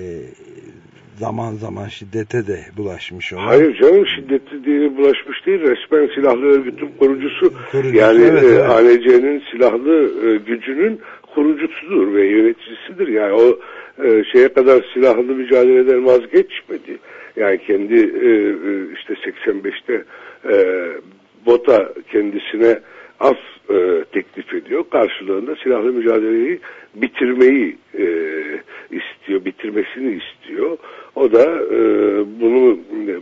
zaman zaman şiddete de bulaşmış olan. Hayır canım şiddetli diye bulaşmış değil. Resmen silahlı örgütün kurucusu. Kurucusu, yani evet, e, evet. ANC'nin silahlı e, gücünün kurucusudur ve yöneticisidir. Yani o e, şeye kadar silahlı mücadeleden vazgeçmedi. Yani kendi e, işte 85'te e, BOTA kendisine af e, teklif ediyor. Karşılığında silahlı mücadeleyi bitirmeyi e, istiyor, bitirmesini istiyor. O da e, bunu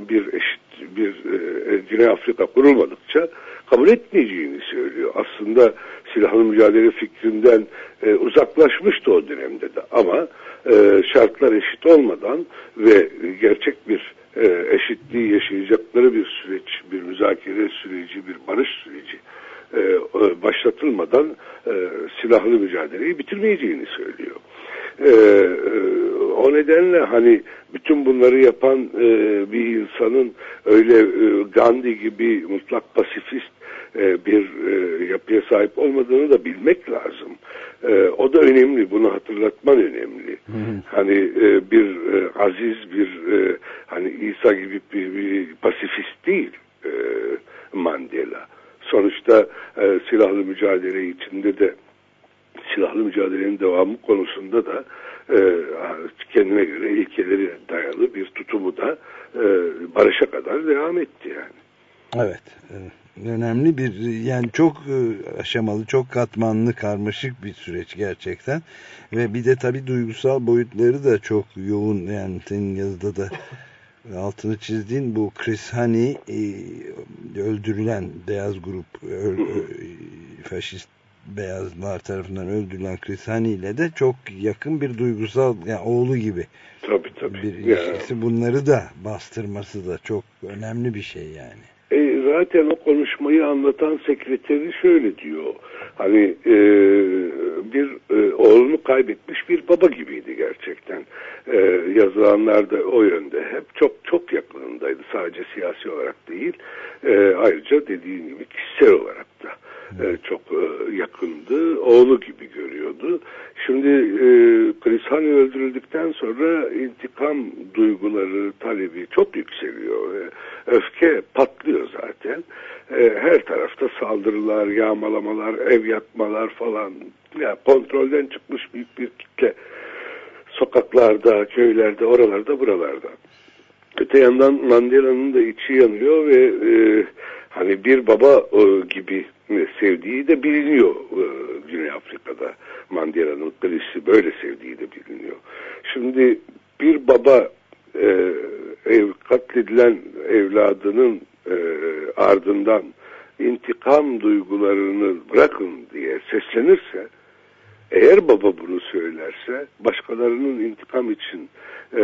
bir eşit bir e, Güney Afrika kurulmadıkça kabul etmeyeceğini söylüyor. Aslında silahlı mücadele fikrinden e, uzaklaşmıştı o dönemde de ama e, şartlar eşit olmadan ve gerçek bir e, eşitliği yaşayacakları bir süreç, bir müzakere süreci, bir barış süreci e, e, başlatılmadan e, silahlı mücadeleyi bitirmeyeceğini söylüyor. E, e, o nedenle hani bütün bunları yapan e, bir insanın öyle e, Gandhi gibi mutlak pasifist e, bir e, yapıya sahip olmadığını da bilmek lazım. E, o da önemli, bunu hatırlatman önemli. Hani e, bir e, aziz bir e, hani İsa gibi bir, bir pasifist değil e, Mandela. Sonuçta e, silahlı mücadele içinde de silahlı mücadelenin devamı konusunda da e, kendine göre ilkeleri dayalı bir tutumu da e, barışa kadar devam etti yani. Evet. e, Önemli bir yani çok aşamalı, çok katmanlı, karmaşık bir süreç gerçekten. Ve bir de tabii duygusal boyutları da çok yoğun. Yani senin yazıda da altını çizdiğin bu Chris Hani öldürülen beyaz grup faşist beyazlar tarafından öldürülen Chris Hani ile de çok yakın bir duygusal yani oğlu gibi Tabii tabii. bir Ya. ilişkisi. Bunları da bastırması da çok önemli bir şey yani. E, zaten o konuşmayı anlatan sekreteri şöyle diyor. Hani e, bir e, oğlunu kaybetmiş bir baba gibiydi gerçekten. E, yazılanlar da o yönde. Hep çok çok yakınındaydı. Sadece siyasi olarak değil. E, ayrıca dediğin gibi kişisel olarak da çok e, yakındı. Oğlu gibi görüyordu. Şimdi e, Chris Hani öldürüldükten sonra intikam duyguları, talebi çok yükseliyor. E, öfke patlıyor zaten. E, her tarafta saldırılar, yağmalamalar, ev yakmalar falan. Ya kontrolden çıkmış büyük bir kitle. Sokaklarda, köylerde, oralarda, buralarda. Öte yandan Mandela'nın da içi yanıyor ve e, hani bir baba e, gibi e, sevdiği de biliniyor e, Güney Afrika'da. Mandela'nın Chris'i böyle sevdiği de biliniyor. Şimdi bir baba e, ev katledilen evladının e, ardından intikam duygularını bırakın diye seslenirse eğer baba bunu söylerse başkalarının intikam için e,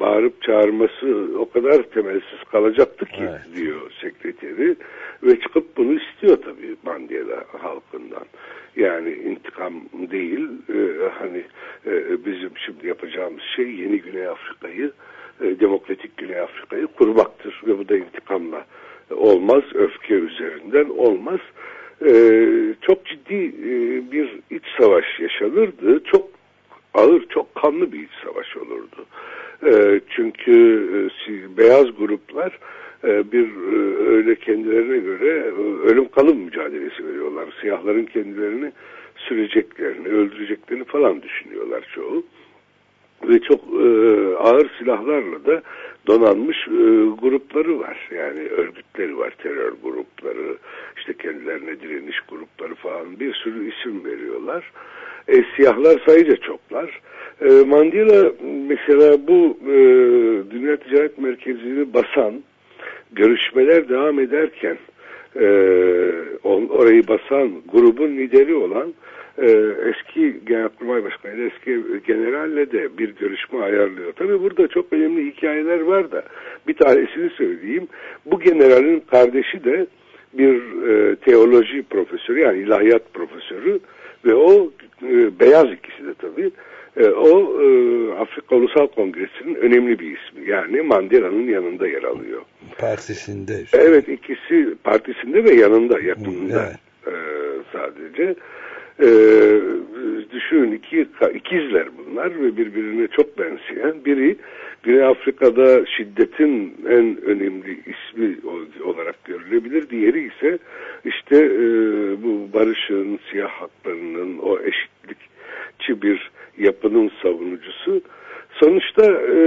bağırıp çağırması o kadar temelsiz kalacaktı ki Evet. diyor sekreteri ve çıkıp bunu istiyor tabii Mandela halkından. Yani intikam değil e, hani e, bizim şimdi yapacağımız şey yeni Güney Afrika'yı e, demokratik Güney Afrika'yı kurmaktır ve bu da intikamla olmaz öfke üzerinden olmaz. Ee, çok ciddi e, bir iç savaş yaşanırdı. Çok ağır, çok kanlı bir iç savaş olurdu. Ee, çünkü e, beyaz gruplar e, bir e, öyle kendilerine göre e, ölüm kalım mücadelesi veriyorlar. Siyahların kendilerini süreceklerini, öldüreceklerini falan düşünüyorlar çoğu ve çok e, ağır silahlarla da donanmış e, grupları var. Yani örgütleri var, terör grupları, işte kendilerine direniş grupları falan bir sürü isim veriyorlar. E, siyahlar sayıca çoklar. E, Mandela mesela bu e, Dünya Ticaret Merkezi'ni basan görüşmeler devam ederken e, orayı basan grubun lideri olan e, eski Genelkurmay Başkanı ile eski generalle de bir görüşme ayarlıyor. Tabii burada çok önemli hikayeler var da bir tanesini söyleyeyim. Bu generalin kardeşi de bir e, teoloji profesörü yani ilahiyat profesörü ve o e, beyaz ikisi de tabii. E, o e, Afrika Ulusal Kongresi'nin önemli bir ismi. Yani Mandela'nın yanında yer alıyor. Partisinde. Evet ikisi partisinde ve yanında yakınında Evet. e, sadece. E, düşünün iki ikizler bunlar ve birbirine çok benzeyen. Biri Güney Afrika'da şiddetin en önemli ismi ol- olarak görülebilir. Diğeri ise işte e, bu barışın, siyah haklarının o eşitlikçi bir yapının savunucusu. Sonuçta e,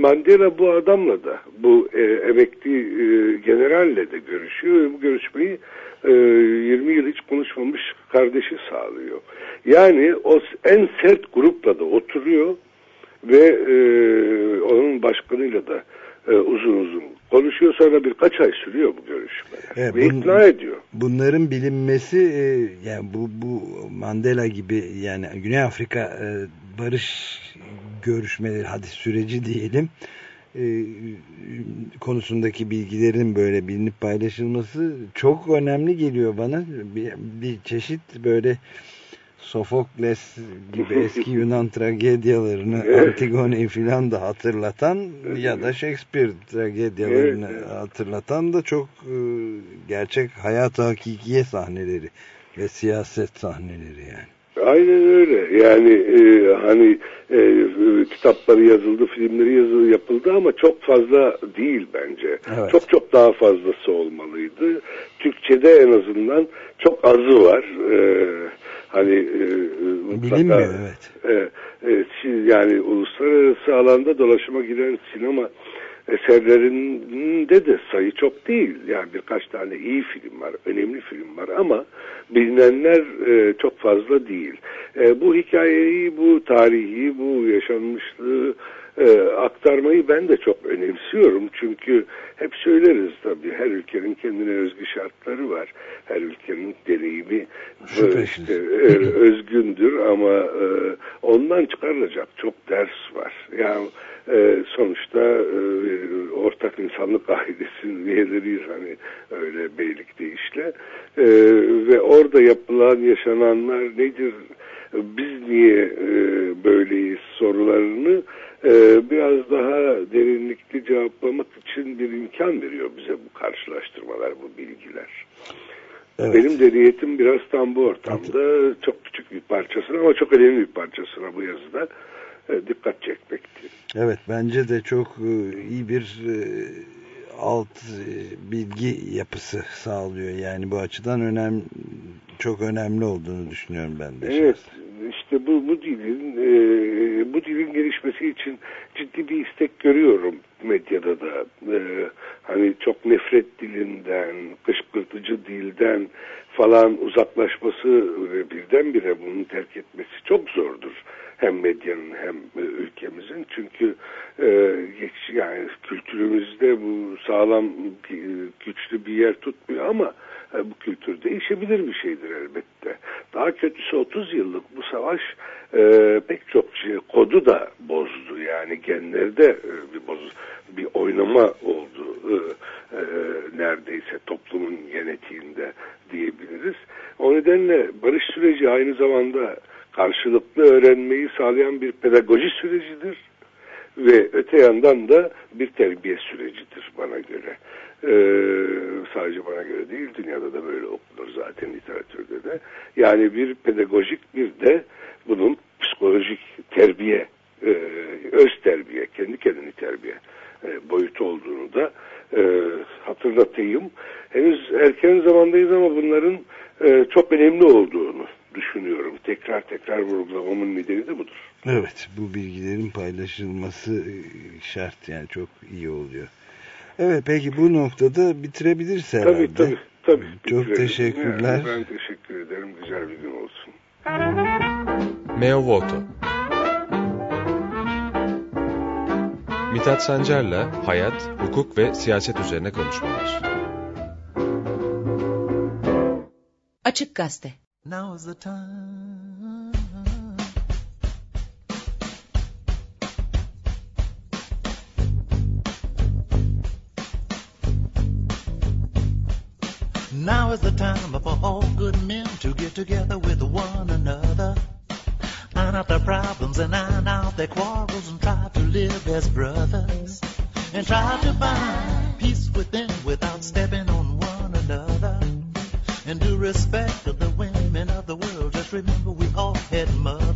Mandela bu adamla da bu e, emekli e, generalle de görüşüyor bu görüşmeyi e, 20 yıl hiç konuşmamış kardeşi sağlıyor. Yani o en sert grupla da oturuyor ve e, onun başkanıyla da e, uzun uzun konuşuyor. Sonra birkaç ay sürüyor bu görüşmeler. Evet, ve bunun- ikna ediyor. Bunların bilinmesi e, yani bu bu Mandela gibi yani Güney Afrika e, barış görüşmeleri hadi süreci diyelim e, konusundaki bilgilerin böyle bilinip paylaşılması çok önemli geliyor bana. Bir, bir çeşit böyle Sofokles gibi eski Yunan tragedyalarını Evet. Antigone'yi filan da hatırlatan ya da Shakespeare tragedyalarını Evet, evet. hatırlatan da çok e, gerçek hayat hakikiye sahneleri ve siyaset sahneleri yani. Aynen öyle. Yani e, hani e, kitapları yazıldı, filmleri yazıldı, yapıldı ama çok fazla değil bence. Evet. Çok çok daha fazlası olmalıydı. Türkçe'de en azından çok azı var. E, hani e, mutlaka, Bilinmiyor evet. e, e, yani uluslararası alanda dolaşıma giren sinema eserlerinde de sayı çok değil. Yani birkaç tane iyi film var, önemli film var ama bilinenler e, çok fazla değil. E, bu hikayeyi, bu tarihi, bu yaşanmışlığı e, aktarmayı ben de çok önemsiyorum. Çünkü hep söyleriz tabii her ülkenin kendine özgü şartları var. Her ülkenin deneyimi e, Şüphesiz. işte, e, özgündür ama e, ondan çıkarılacak çok ders var. Yani e, sonuçta e, ortak insanlık ailesinin üyeleriyiz hani öyle beylikte işle E, ve orada yapılan yaşananlar nedir biz niye e, böyleyiz sorularını biraz daha derinlikli cevaplamak için bir imkan veriyor bize bu karşılaştırmalar bu bilgiler. Evet. Benim de niyetim biraz tam bu ortamda çok küçük bir parçasına ama çok önemli bir parçasına bu yazıda e, dikkat çekmekti. Evet bence de çok e, iyi bir e, alt bilgi yapısı sağlıyor. Yani bu açıdan önemli çok önemli olduğunu düşünüyorum ben de. Evet, şahsen işte bu, bu dilin e, bu dilin gelişmesi için ciddi bir istek görüyorum medyada da. E, hani çok nefret dilinden, kışkırtıcı dilden falan uzaklaşması ve birdenbire bunu terk etmesi çok zordur. Hem medyanın hem e, ülkemizin. Çünkü e, geç, yani kültürümüzde bu sağlam e, güçlü bir yer tutmuyor ama e, bu kültür değişebilir bir şeydir elbette. Daha kötüsü 30 yıllık bu savaş e, pek çok şey, kodu da bozdu. Yani genleri de e, bir, boz, bir oynama oldu e, e, neredeyse toplumun genetiğinde diyebiliriz. O nedenle barış süreci aynı zamanda karşılıklı öğrenmeyi sağlayan bir pedagoji sürecidir ve öte yandan da bir terbiye sürecidir bana göre. Ee, sadece bana göre değil dünyada da böyle yani bir pedagojik bir de bunun psikolojik terbiye, e, öz terbiye, kendi kendini terbiye e, boyutu olduğunu da e, hatırlatayım. Henüz erken zamandayız ama bunların çok önemli olduğunu düşünüyorum. Tekrar tekrar vurgulamamın nedeni de budur. Evet, bu bilgilerin paylaşılması şart yani çok iyi oluyor. Evet, peki bu noktada bitirebiliriz herhalde. Tabii tabii. tabii Çok teşekkürler. Yani ben teşekkür Meo Voto Mithat Sancar'la hayat, hukuk ve siyaset üzerine konuşmalar. Açık Gazete Now's the time. Now is the time for all good men to get together with out their problems and iron out their quarrels and try to live as brothers and try to find peace within without stepping on one another. And do respect to the women of the world. Just remember we all had mothers.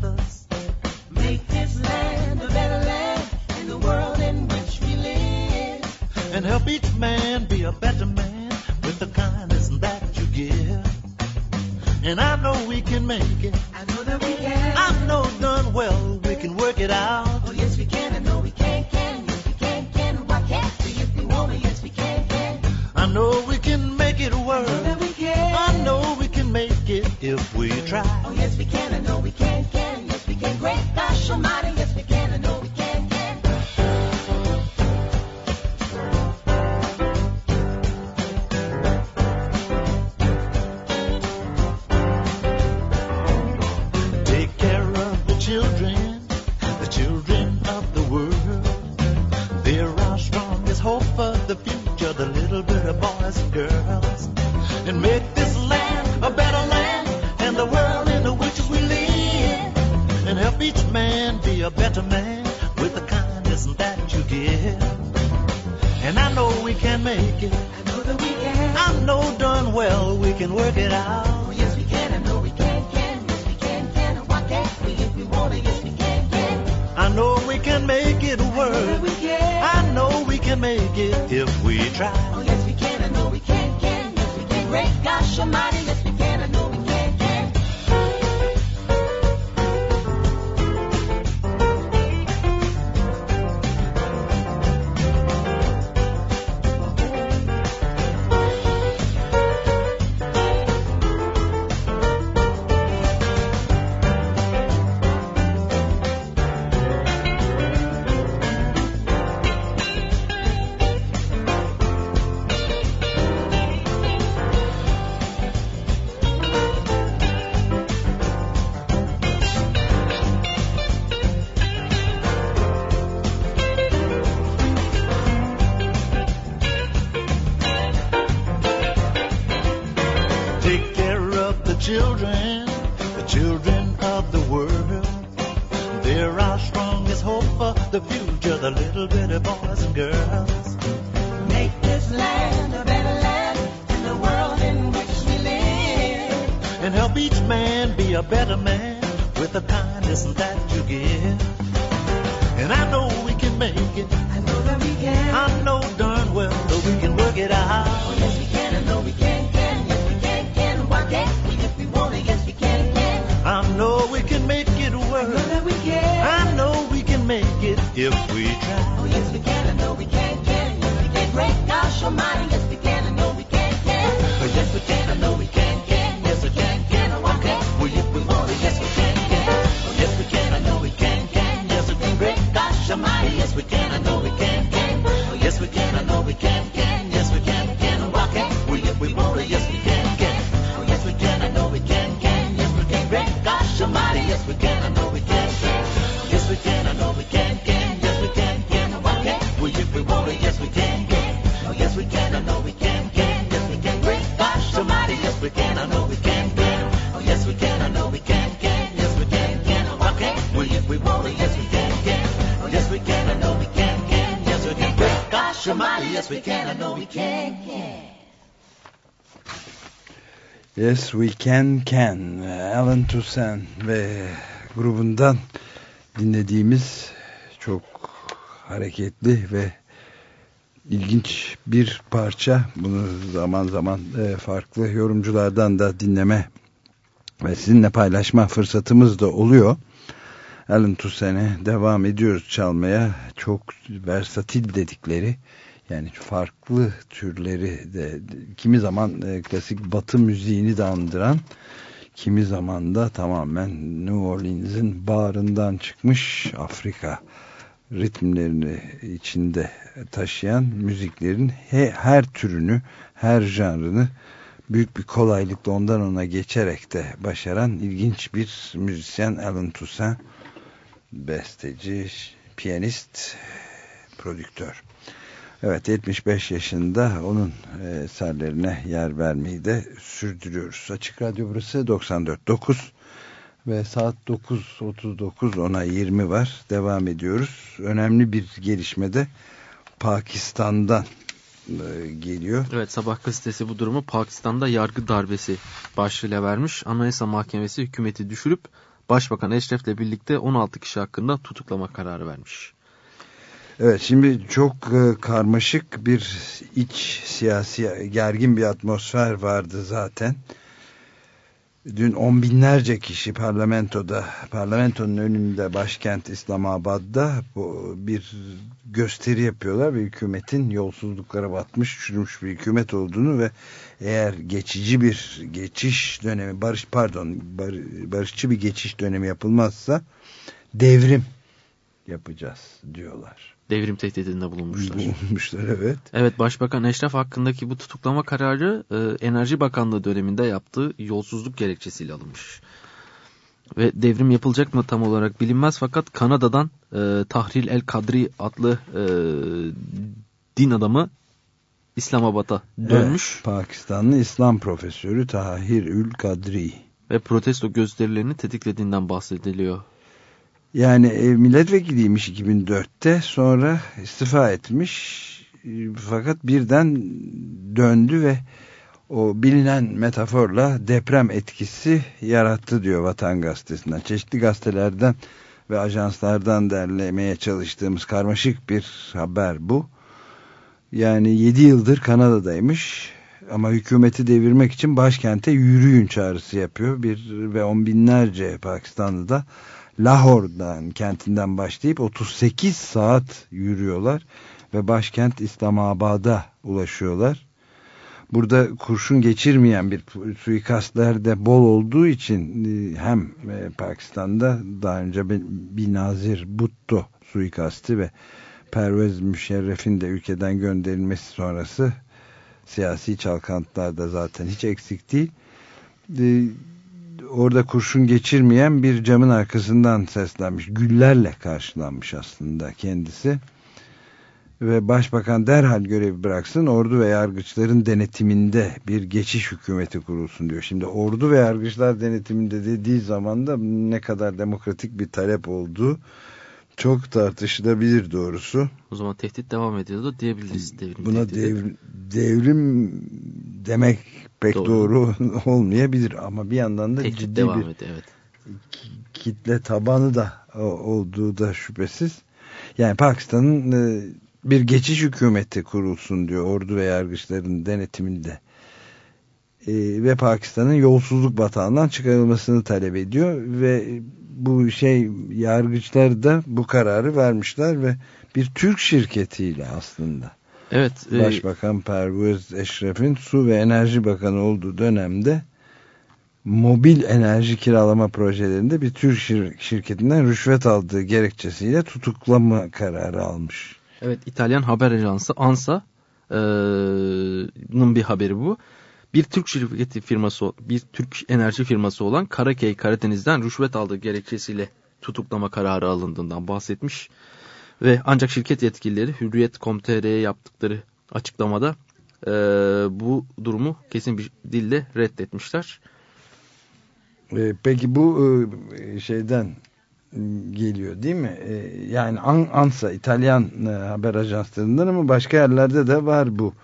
Yes We Can Can Alan Toussaint ve grubundan dinlediğimiz çok hareketli ve ilginç bir parça. Bunu zaman zaman e, farklı yorumculardan da dinleme ve sizinle paylaşma fırsatımız da oluyor. Alan Toussaint'e devam ediyoruz çalmaya. Çok versatil dedikleri yani farklı türleri de kimi zaman e, klasik batı müziğini de andıran kimi zaman da tamamen New Orleans'in bağrından çıkmış Afrika ritmlerini içinde taşıyan müziklerin he, her türünü, her janrını büyük bir kolaylıkla ondan ona geçerek de başaran ilginç bir müzisyen Alan Toussaint besteci, piyanist, prodüktör. Evet 75 yaşında onun e, eserlerine yer vermeyi de sürdürüyoruz. Açık Radyo burası 94.9 ve saat 9.39 ona 20 var. Devam ediyoruz. Önemli bir gelişmede Pakistan'dan e, geliyor. Evet Sabah gazetesi bu durumu Pakistan'da yargı darbesi başlığıyla vermiş. Anayasa Mahkemesi hükümeti düşürüp Başbakan Eşref'le birlikte 16 kişi hakkında tutuklama kararı vermiş. Evet şimdi çok e, karmaşık bir iç siyasi gergin bir atmosfer vardı zaten. Dün on binlerce kişi parlamentoda, parlamentonun önünde başkent İslamabad'da bir gösteri yapıyorlar ve hükümetin yolsuzluklara batmış, çürümüş bir hükümet olduğunu ve eğer geçici bir geçiş dönemi, barış pardon, bar, barışçı bir geçiş dönemi yapılmazsa devrim yapacağız diyorlar. Devrim tehdidinde bulunmuşlar. Bulunmuşlar evet. Evet Başbakan Eşref hakkındaki bu tutuklama kararı e, Enerji Bakanlığı döneminde yaptığı yolsuzluk gerekçesiyle alınmış. Ve devrim yapılacak mı tam olarak bilinmez fakat Kanada'dan e, Tahril El Kadri adlı e, din adamı İslamabad'a dönmüş. Evet, Pakistanlı İslam profesörü Tahir Ül Kadri. Ve protesto gösterilerini tetiklediğinden bahsediliyor. Yani e, milletvekiliymiş 2004'te sonra istifa etmiş e, fakat birden döndü ve o bilinen metaforla deprem etkisi yarattı diyor Vatan Gazetesi'nden. Çeşitli gazetelerden ve ajanslardan derlemeye çalıştığımız karmaşık bir haber bu. Yani 7 yıldır Kanada'daymış ama hükümeti devirmek için başkente yürüyün çağrısı yapıyor. Bir ve on binlerce Pakistanlı da Lahor'dan kentinden başlayıp 38 saat yürüyorlar ve başkent İslamabad'a ulaşıyorlar. Burada kurşun geçirmeyen bir suikastler de bol olduğu için e, hem e, Pakistan'da daha önce bir Nazir Bhutto suikasti ve Pervez Müşerref'in de ülkeden gönderilmesi sonrası siyasi çalkantılarda zaten hiç eksik değil. Orada kurşun geçirmeyen bir camın arkasından seslenmiş. Güllerle karşılanmış aslında kendisi. Ve başbakan derhal görevi bıraksın ordu ve yargıçların denetiminde bir geçiş hükümeti kurulsun diyor. Şimdi ordu ve yargıçlar denetiminde dediği zaman da ne kadar demokratik bir talep olduğu çok tartışılabilir doğrusu. O zaman tehdit devam ediyordu diyebiliriz. Devrim Buna devrim, devrim demek pek doğru, doğru olmayabilir ama bir yandan da tehdit ciddi devam bir ediyor, evet. kitle tabanı da olduğu da şüphesiz. Yani Pakistan'ın e, bir geçiş hükümeti kurulsun diyor ordu ve yargıçların denetiminde. E, ve Pakistan'ın yolsuzluk batağından çıkarılmasını talep ediyor ve bu şey yargıçlar da bu kararı vermişler ve bir Türk şirketiyle aslında. Evet. E, Başbakan Pervez Eşref'in Su ve Enerji Bakanı olduğu dönemde mobil enerji kiralama projelerinde bir Türk şir şirketinden rüşvet aldığı gerekçesiyle tutuklama kararı almış. Evet İtalyan haber ajansı ANSA'nın bir haberi bu. bir Türk şirketi firması, bir Türk enerji firması olan Karakey Karadeniz'den rüşvet aldığı gerekçesiyle tutuklama kararı alındığından bahsetmiş. Ve ancak şirket yetkilileri Hürriyet.com.tr'ye yaptıkları açıklamada e, bu durumu kesin bir dille reddetmişler. E, peki bu e, şeyden geliyor değil mi? E, yani An ANSA İtalyan e, haber ajanslarından ama başka yerlerde de var bu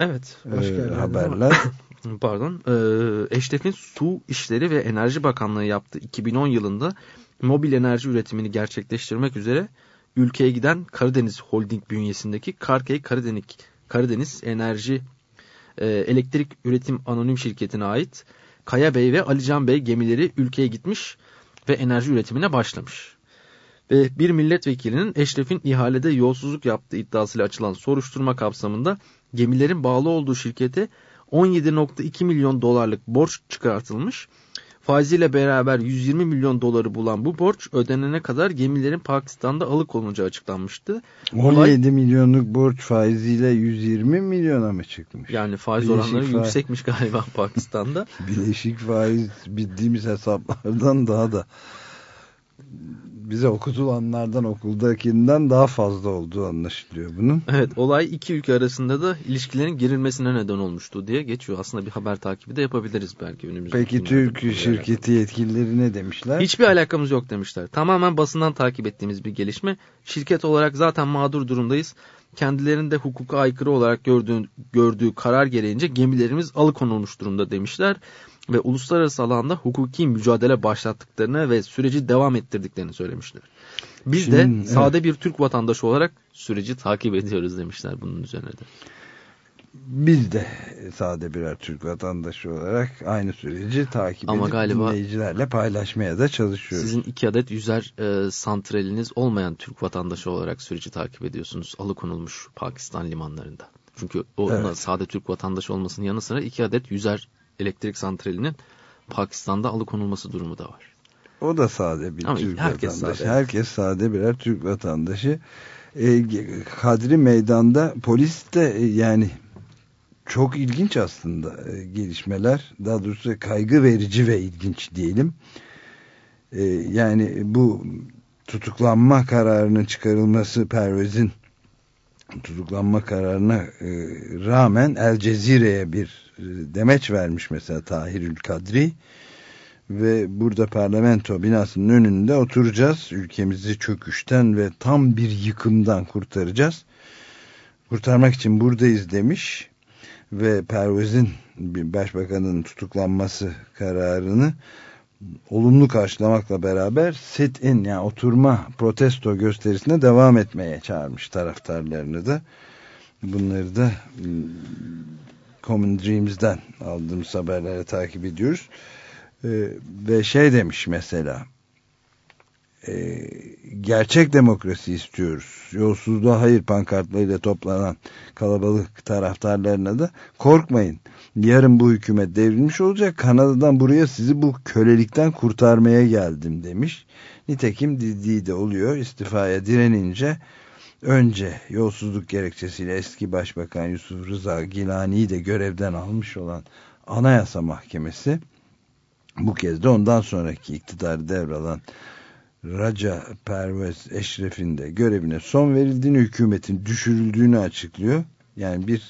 Evet. e, haberler. Pardon. E, Eşref'in Su İşleri ve Enerji Bakanlığı yaptığı 2010 yılında mobil enerji üretimini gerçekleştirmek üzere ülkeye giden Karadeniz Holding bünyesindeki Karkey Karadeniz, Karadeniz Enerji e, Elektrik Üretim Anonim Şirketi'ne ait Kaya Bey ve Alican Bey gemileri ülkeye gitmiş ve enerji üretimine başlamış. Ve bir milletvekilinin Eşref'in ihalede yolsuzluk yaptığı iddiasıyla açılan soruşturma kapsamında gemilerin bağlı olduğu şirkete 17.2 milyon dolarlık borç çıkartılmış. Faiziyle beraber 120 milyon doları bulan bu borç ödenene kadar gemilerin Pakistan'da alıkonunacağı açıklanmıştı. 17 milyonluk borç faiziyle 120 milyona mı çıkmış? Yani faiz Bileşik oranları faiz. yüksekmiş galiba Pakistan'da. Bileşik faiz bildiğimiz hesaplardan daha da bize okutulanlardan okuldakinden daha fazla olduğu anlaşılıyor bunun. Evet olay iki ülke arasında da ilişkilerin gerilmesine neden olmuştu diye geçiyor. Aslında bir haber takibi de yapabiliriz belki önümüzdeki Peki Türk şirketi yetkilileri ne demişler? Hiçbir alakamız yok demişler. Tamamen basından takip ettiğimiz bir gelişme. Şirket olarak zaten mağdur durumdayız. Kendilerinde hukuka aykırı olarak gördüğü, gördüğü karar gereğince gemilerimiz alıkonulmuş durumda demişler. Ve uluslararası alanda hukuki mücadele başlattıklarını ve süreci devam ettirdiklerini söylemişler. Biz de Şimdi, sade bir Türk vatandaşı olarak süreci takip ediyoruz demişler bunun üzerine de. Biz de sade birer Türk vatandaşı olarak aynı süreci takip Ama edip galiba dinleyicilerle paylaşmaya da çalışıyoruz. Sizin iki adet yüzer e, santraliniz olmayan Türk vatandaşı olarak süreci takip ediyorsunuz. Alıkonulmuş Pakistan limanlarında. Çünkü o Evet. sade Türk vatandaşı olmasının yanı sıra iki adet yüzer elektrik santralinin Pakistan'da alıkonulması durumu da var. O da sade bir Ama Türk herkes vatandaşı. sade. Herkes sade birer Türk vatandaşı. E, Kadri Meydan'da polis de e, yani çok ilginç aslında e, gelişmeler. Daha doğrusu kaygı verici ve ilginç diyelim. E, yani bu tutuklanma kararının çıkarılması Pervez'in tutuklanma kararına e, rağmen El Cezire'ye bir demeç vermiş mesela Tahirül Kadri ve burada parlamento binasının önünde oturacağız. Ülkemizi çöküşten ve tam bir yıkımdan kurtaracağız. Kurtarmak için buradayız demiş ve Pervez'in başbakanın tutuklanması kararını olumlu karşılamakla beraber sit-in yani oturma protesto gösterisine devam etmeye çağırmış taraftarlarını da. Bunları da mm, Common Dreams'den aldığımız haberleri takip ediyoruz. Ee, ve şey demiş mesela e, gerçek demokrasi istiyoruz. Yolsuzluğa hayır pankartlarıyla toplanan kalabalık taraftarlarına da korkmayın. Yarın bu hükümet devrilmiş olacak. Kanada'dan buraya sizi bu kölelikten kurtarmaya geldim demiş. Nitekim dediği de oluyor. İstifaya direnince önce yolsuzluk gerekçesiyle eski başbakan Yusuf Rıza Gilani'yi de görevden almış olan Anayasa Mahkemesi bu kez de ondan sonraki iktidarı devralan Raja Pervez Eşref'in de görevine son verildiğini, hükümetin düşürüldüğünü açıklıyor. Yani bir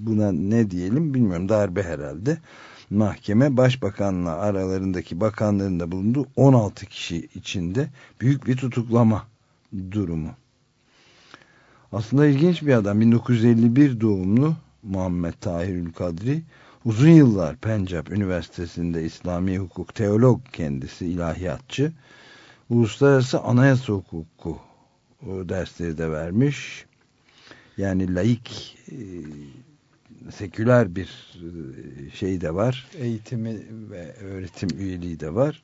buna ne diyelim bilmiyorum darbe herhalde. Mahkeme başbakanla aralarındaki bakanların da bulunduğu 16 kişi içinde büyük bir tutuklama durumu. Aslında ilginç bir adam. 1951 doğumlu Muhammed Tahirül Kadri. Uzun yıllar Pencap Üniversitesi'nde İslami hukuk teolog kendisi ilahiyatçı. Uluslararası anayasa hukuku o dersleri de vermiş. Yani laik e, seküler bir e, şey de var. Eğitimi ve öğretim üyeliği de var.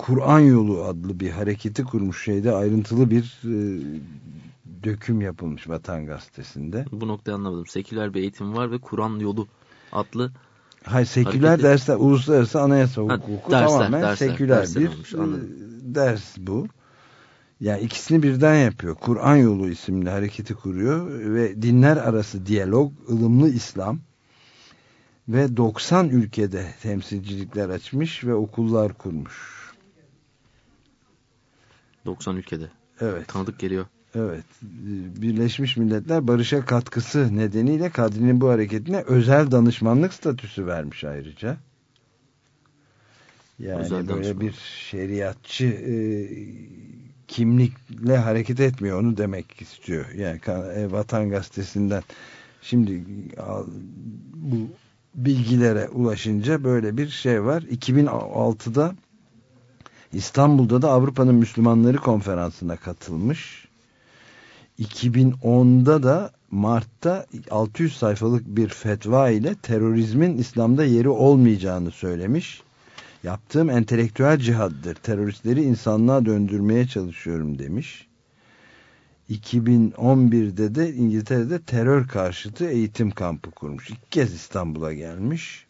Kur'an Yolu adlı bir hareketi kurmuş şeyde ayrıntılı bir e, döküm yapılmış Vatan Gazetesi'nde. Bu noktayı anlamadım. Seküler bir eğitim var ve Kur'an yolu adlı Hayır seküler Hareketi- dersler uluslararası anayasa Ha, hukuku dersler, tamamen dersler, seküler dersler bir olmuş, e, ders bu. Yani ikisini birden yapıyor. Kur'an Yolu isimli hareketi kuruyor ve dinler arası diyalog, ılımlı İslam ve 90 ülkede temsilcilikler açmış ve okullar kurmuş. 90 ülkede. Evet. Tanıdık geliyor. Evet. Birleşmiş Milletler barışa katkısı nedeniyle Kadri'nin bu hareketine özel danışmanlık statüsü vermiş ayrıca. Yani Özel böyle danışman. bir şeriatçı e, kimlikle hareket etmiyor onu demek istiyor. Yani e, Vatan Gazetesi'nden şimdi al- bu bilgilere ulaşınca böyle bir şey var. 2006'da İstanbul'da da Avrupa'nın Müslümanları konferansına katılmış. 2010'da da Mart'ta 600 sayfalık bir fetva ile terörizmin İslam'da yeri olmayacağını söylemiş. Yaptığım entelektüel cihaddır. Teröristleri insanlığa döndürmeye çalışıyorum demiş. 2011'de de İngiltere'de terör karşıtı eğitim kampı kurmuş. İlk kez İstanbul'a gelmiş.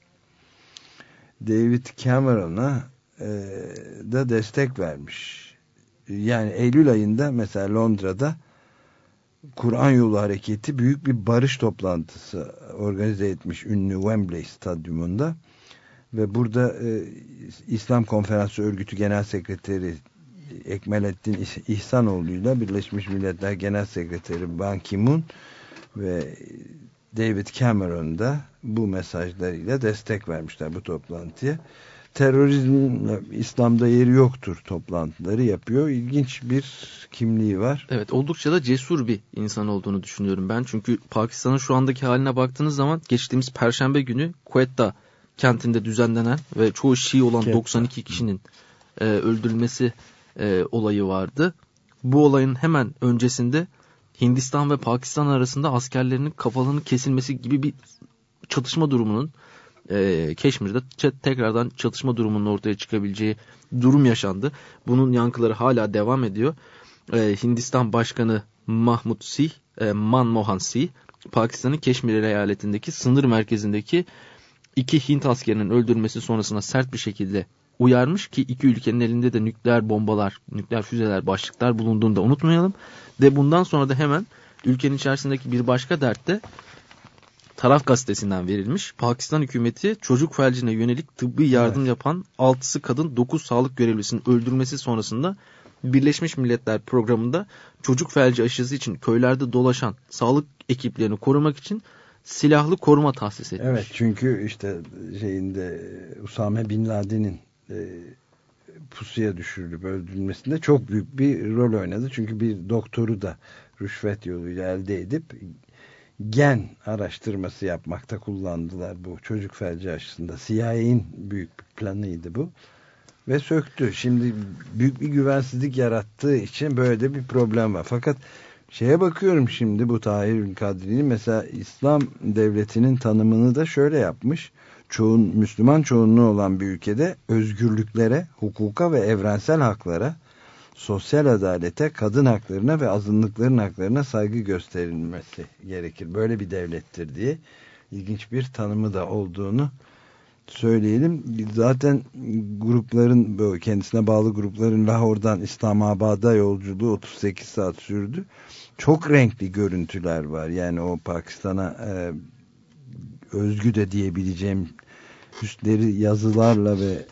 David Cameron'a da destek vermiş. Yani Eylül ayında mesela Londra'da Kur'an Yolu Hareketi büyük bir barış toplantısı organize etmiş ünlü Wembley Stadyumunda ve burada e, İslam Konferansı Örgütü Genel Sekreteri Ekmelettin İh- İhsanoğlu'yla Birleşmiş Milletler Genel Sekreteri Ban Ki-moon ve David Cameron da bu mesajlarıyla destek vermişler bu toplantıya. Terörizmle İslam'da yeri yoktur toplantıları yapıyor. İlginç bir kimliği var. Evet oldukça da cesur bir insan olduğunu düşünüyorum ben. Çünkü Pakistan'ın şu andaki haline baktığınız zaman geçtiğimiz Perşembe günü Quetta kentinde düzenlenen ve çoğu Şii olan Quetta. 92 kişinin e, öldürülmesi e, olayı vardı. Bu olayın hemen öncesinde Hindistan ve Pakistan arasında askerlerinin kafalarının kesilmesi gibi bir çatışma durumunun e, Keşmir'de tekrardan çatışma durumunun ortaya çıkabileceği durum yaşandı. Bunun yankıları hala devam ediyor. E, Hindistan Başkanı Mahmud Sih, e, Manmohan Sih, Pakistan'ın Keşmir eyaletindeki sınır merkezindeki iki Hint askerinin öldürülmesi sonrasında sert bir şekilde uyarmış ki iki ülkenin elinde de nükleer bombalar, nükleer füzeler, başlıklar bulunduğunu da unutmayalım. Ve bundan sonra da hemen ülkenin içerisindeki bir başka dertte Taraf gazetesinden verilmiş. Pakistan hükümeti çocuk felcine yönelik tıbbi yardım yapan 6'sı kadın 9 sağlık görevlisinin öldürmesi sonrasında Birleşmiş Milletler programında çocuk felci aşısı için köylerde dolaşan sağlık ekiplerini korumak için silahlı koruma tahsis etmiş. Evet çünkü işte şeyinde Usame Bin Laden'in e, pusuya düşürülüp öldürülmesinde çok büyük bir rol oynadı. Çünkü bir doktoru da rüşvet yoluyla elde edip gen araştırması yapmakta kullandılar bu çocuk felci aşısında. CIA'in büyük bir planıydı bu. Ve söktü. Şimdi büyük bir güvensizlik yarattığı için böyle de bir problem var. Fakat şeye bakıyorum şimdi bu Tahir Kadri'nin mesela İslam devletinin tanımını da şöyle yapmış. Çoğun, Müslüman çoğunluğu olan bir ülkede özgürlüklere, hukuka ve evrensel haklara, sosyal adalete, kadın haklarına ve azınlıkların haklarına saygı gösterilmesi gerekir. Böyle bir devlettir diye ilginç bir tanımı da olduğunu söyleyelim. Zaten grupların kendisine bağlı grupların Lahor'dan İslamabad'a yolculuğu 38 saat sürdü. Çok renkli görüntüler var. Yani o Pakistan'a e, özgü de diyebileceğim üstleri yazılarla ve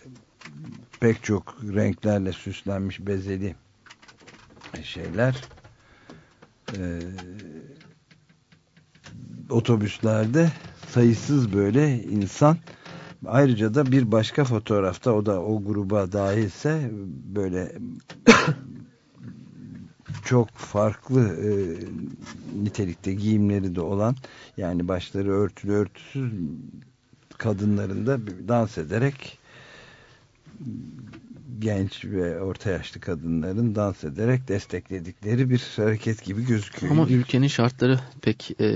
pek çok renklerle süslenmiş bezeli şeyler. E, otobüslerde sayısız böyle insan. Ayrıca da bir başka fotoğrafta o da o gruba dahilse böyle çok farklı e, nitelikte giyimleri de olan yani başları örtülü örtüsüz kadınların da dans ederek genç ve orta yaşlı kadınların dans ederek destekledikleri bir hareket gibi gözüküyor. Ama ülkenin şartları pek e,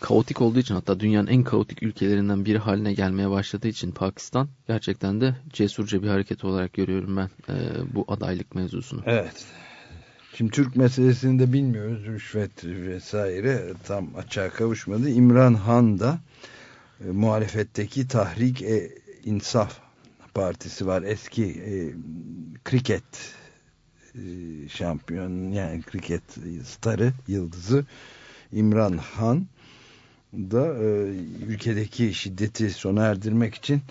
kaotik olduğu için hatta dünyanın en kaotik ülkelerinden biri haline gelmeye başladığı için Pakistan gerçekten de cesurca bir hareket olarak görüyorum ben e, bu adaylık mevzusunu. Evet. Şimdi Türk meselesini de bilmiyoruz. Rüşvet vesaire tam açığa kavuşmadı. İmran Han da e, muhalefetteki Tahrik e, İnsaf Partisi var. Eski e, kriket e, şampiyon yani kriket starı yıldızı İmran Han da e, ülkedeki şiddeti sona erdirmek için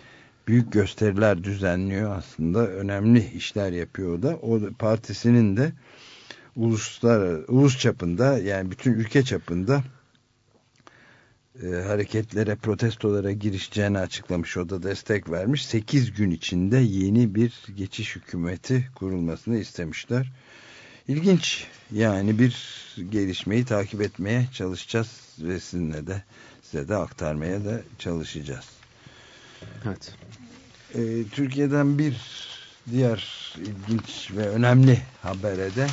büyük gösteriler düzenliyor aslında önemli işler yapıyor da o partisinin de uluslar ulus çapında yani bütün ülke çapında e, hareketlere protestolara girişeceğini açıklamış o da destek vermiş 8 gün içinde yeni bir geçiş hükümeti kurulmasını istemişler İlginç yani bir gelişmeyi takip etmeye çalışacağız ve sizinle de size de aktarmaya da çalışacağız. Evet. Ee, Türkiye'den bir diğer ilginç ve önemli habere de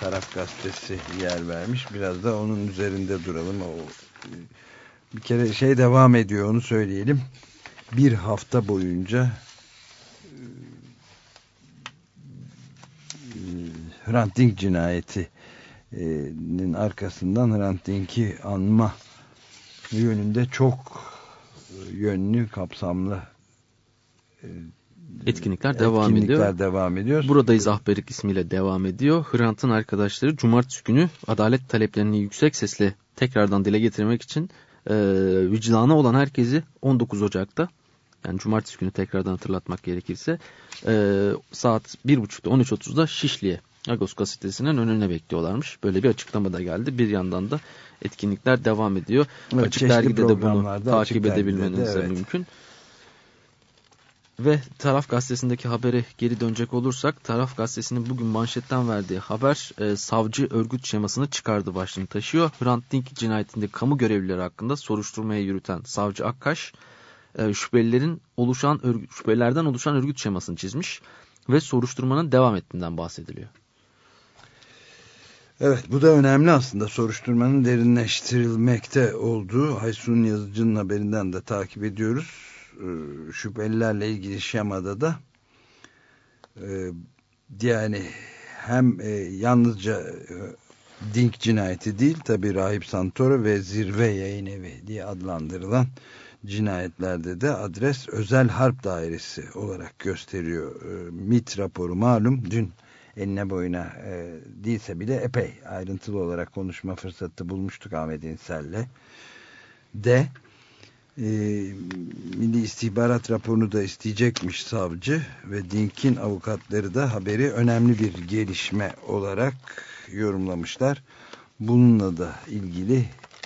Taraf Gazetesi yer vermiş. Biraz da onun üzerinde duralım. O, bir kere şey devam ediyor onu söyleyelim. Bir hafta boyunca Hrant Dink cinayetinin arkasından Hrant Dink'i anma yönünde çok yönlü, kapsamlı etkinlikler devam etkinlikler ediyor. devam ediyor. Buradayız Ahberik ismiyle devam ediyor. Hrant'ın arkadaşları cumartesi günü adalet taleplerini yüksek sesle tekrardan dile getirmek için e, vicdanı olan herkesi 19 Ocak'ta yani cumartesi günü tekrardan hatırlatmak gerekirse e, saat 1.30'da 13.30'da Şişli'ye Agos gazetesinin önüne bekliyorlarmış. Böyle bir açıklama da geldi. Bir yandan da etkinlikler devam ediyor. Evet, açık dergide de bunu takip edebilmeniz de, evet. mümkün. Ve Taraf Gazetesi'ndeki habere geri dönecek olursak Taraf Gazetesi'nin bugün manşetten verdiği haber e, savcı örgüt şemasını çıkardı başlığını taşıyor. Hrant Dink cinayetinde kamu görevlileri hakkında soruşturmaya yürüten savcı Akkaş e, şüphelilerin oluşan örgüt, şüphelilerden oluşan örgüt şemasını çizmiş ve soruşturmanın devam ettiğinden bahsediliyor. Evet bu da önemli aslında soruşturmanın derinleştirilmekte olduğu Haysun Yazıcı'nın haberinden de takip ediyoruz. Ee, şüphelilerle ilgili şemada da e, yani hem e, yalnızca e, Dink cinayeti değil tabi Rahip Santoro ve Zirve Yayın Evi diye adlandırılan cinayetlerde de adres özel harp dairesi olarak gösteriyor. E, MIT raporu malum dün eline boyuna e, değilse bile epey ayrıntılı olarak konuşma fırsatı bulmuştuk Ahmet İnsel'le de e, Milli İstihbarat raporunu da isteyecekmiş savcı ve Dink'in avukatları da haberi önemli bir gelişme olarak yorumlamışlar. Bununla da ilgili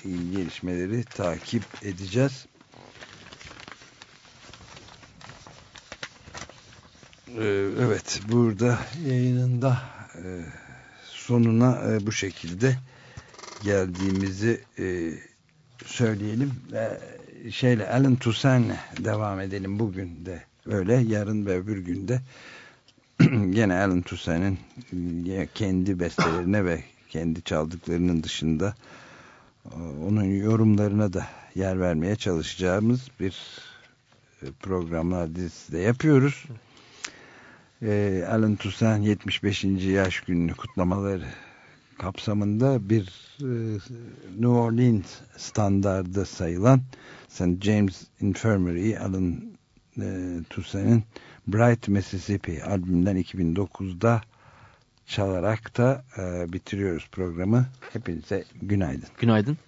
e, gelişmeleri takip edeceğiz. Ee, Evet burada yayınında e, sonuna e, bu şekilde geldiğimizi söyleyelim. Şeyle Alan Toussaint'le devam edelim bugün de öyle yarın ve öbür günde gene Alan Toussaint'in e, kendi bestelerine ve kendi çaldıklarının dışında e, onun yorumlarına da yer vermeye çalışacağımız bir e, programlar dizisi de yapıyoruz. Alan Toussaint 75. yaş gününü kutlamaları kapsamında bir New Orleans standardı sayılan St. James Infirmary Alan e, Toussaint'in Bright Mississippi albümünden 2009'da çalarak da e, bitiriyoruz programı. Hepinize günaydın. Günaydın.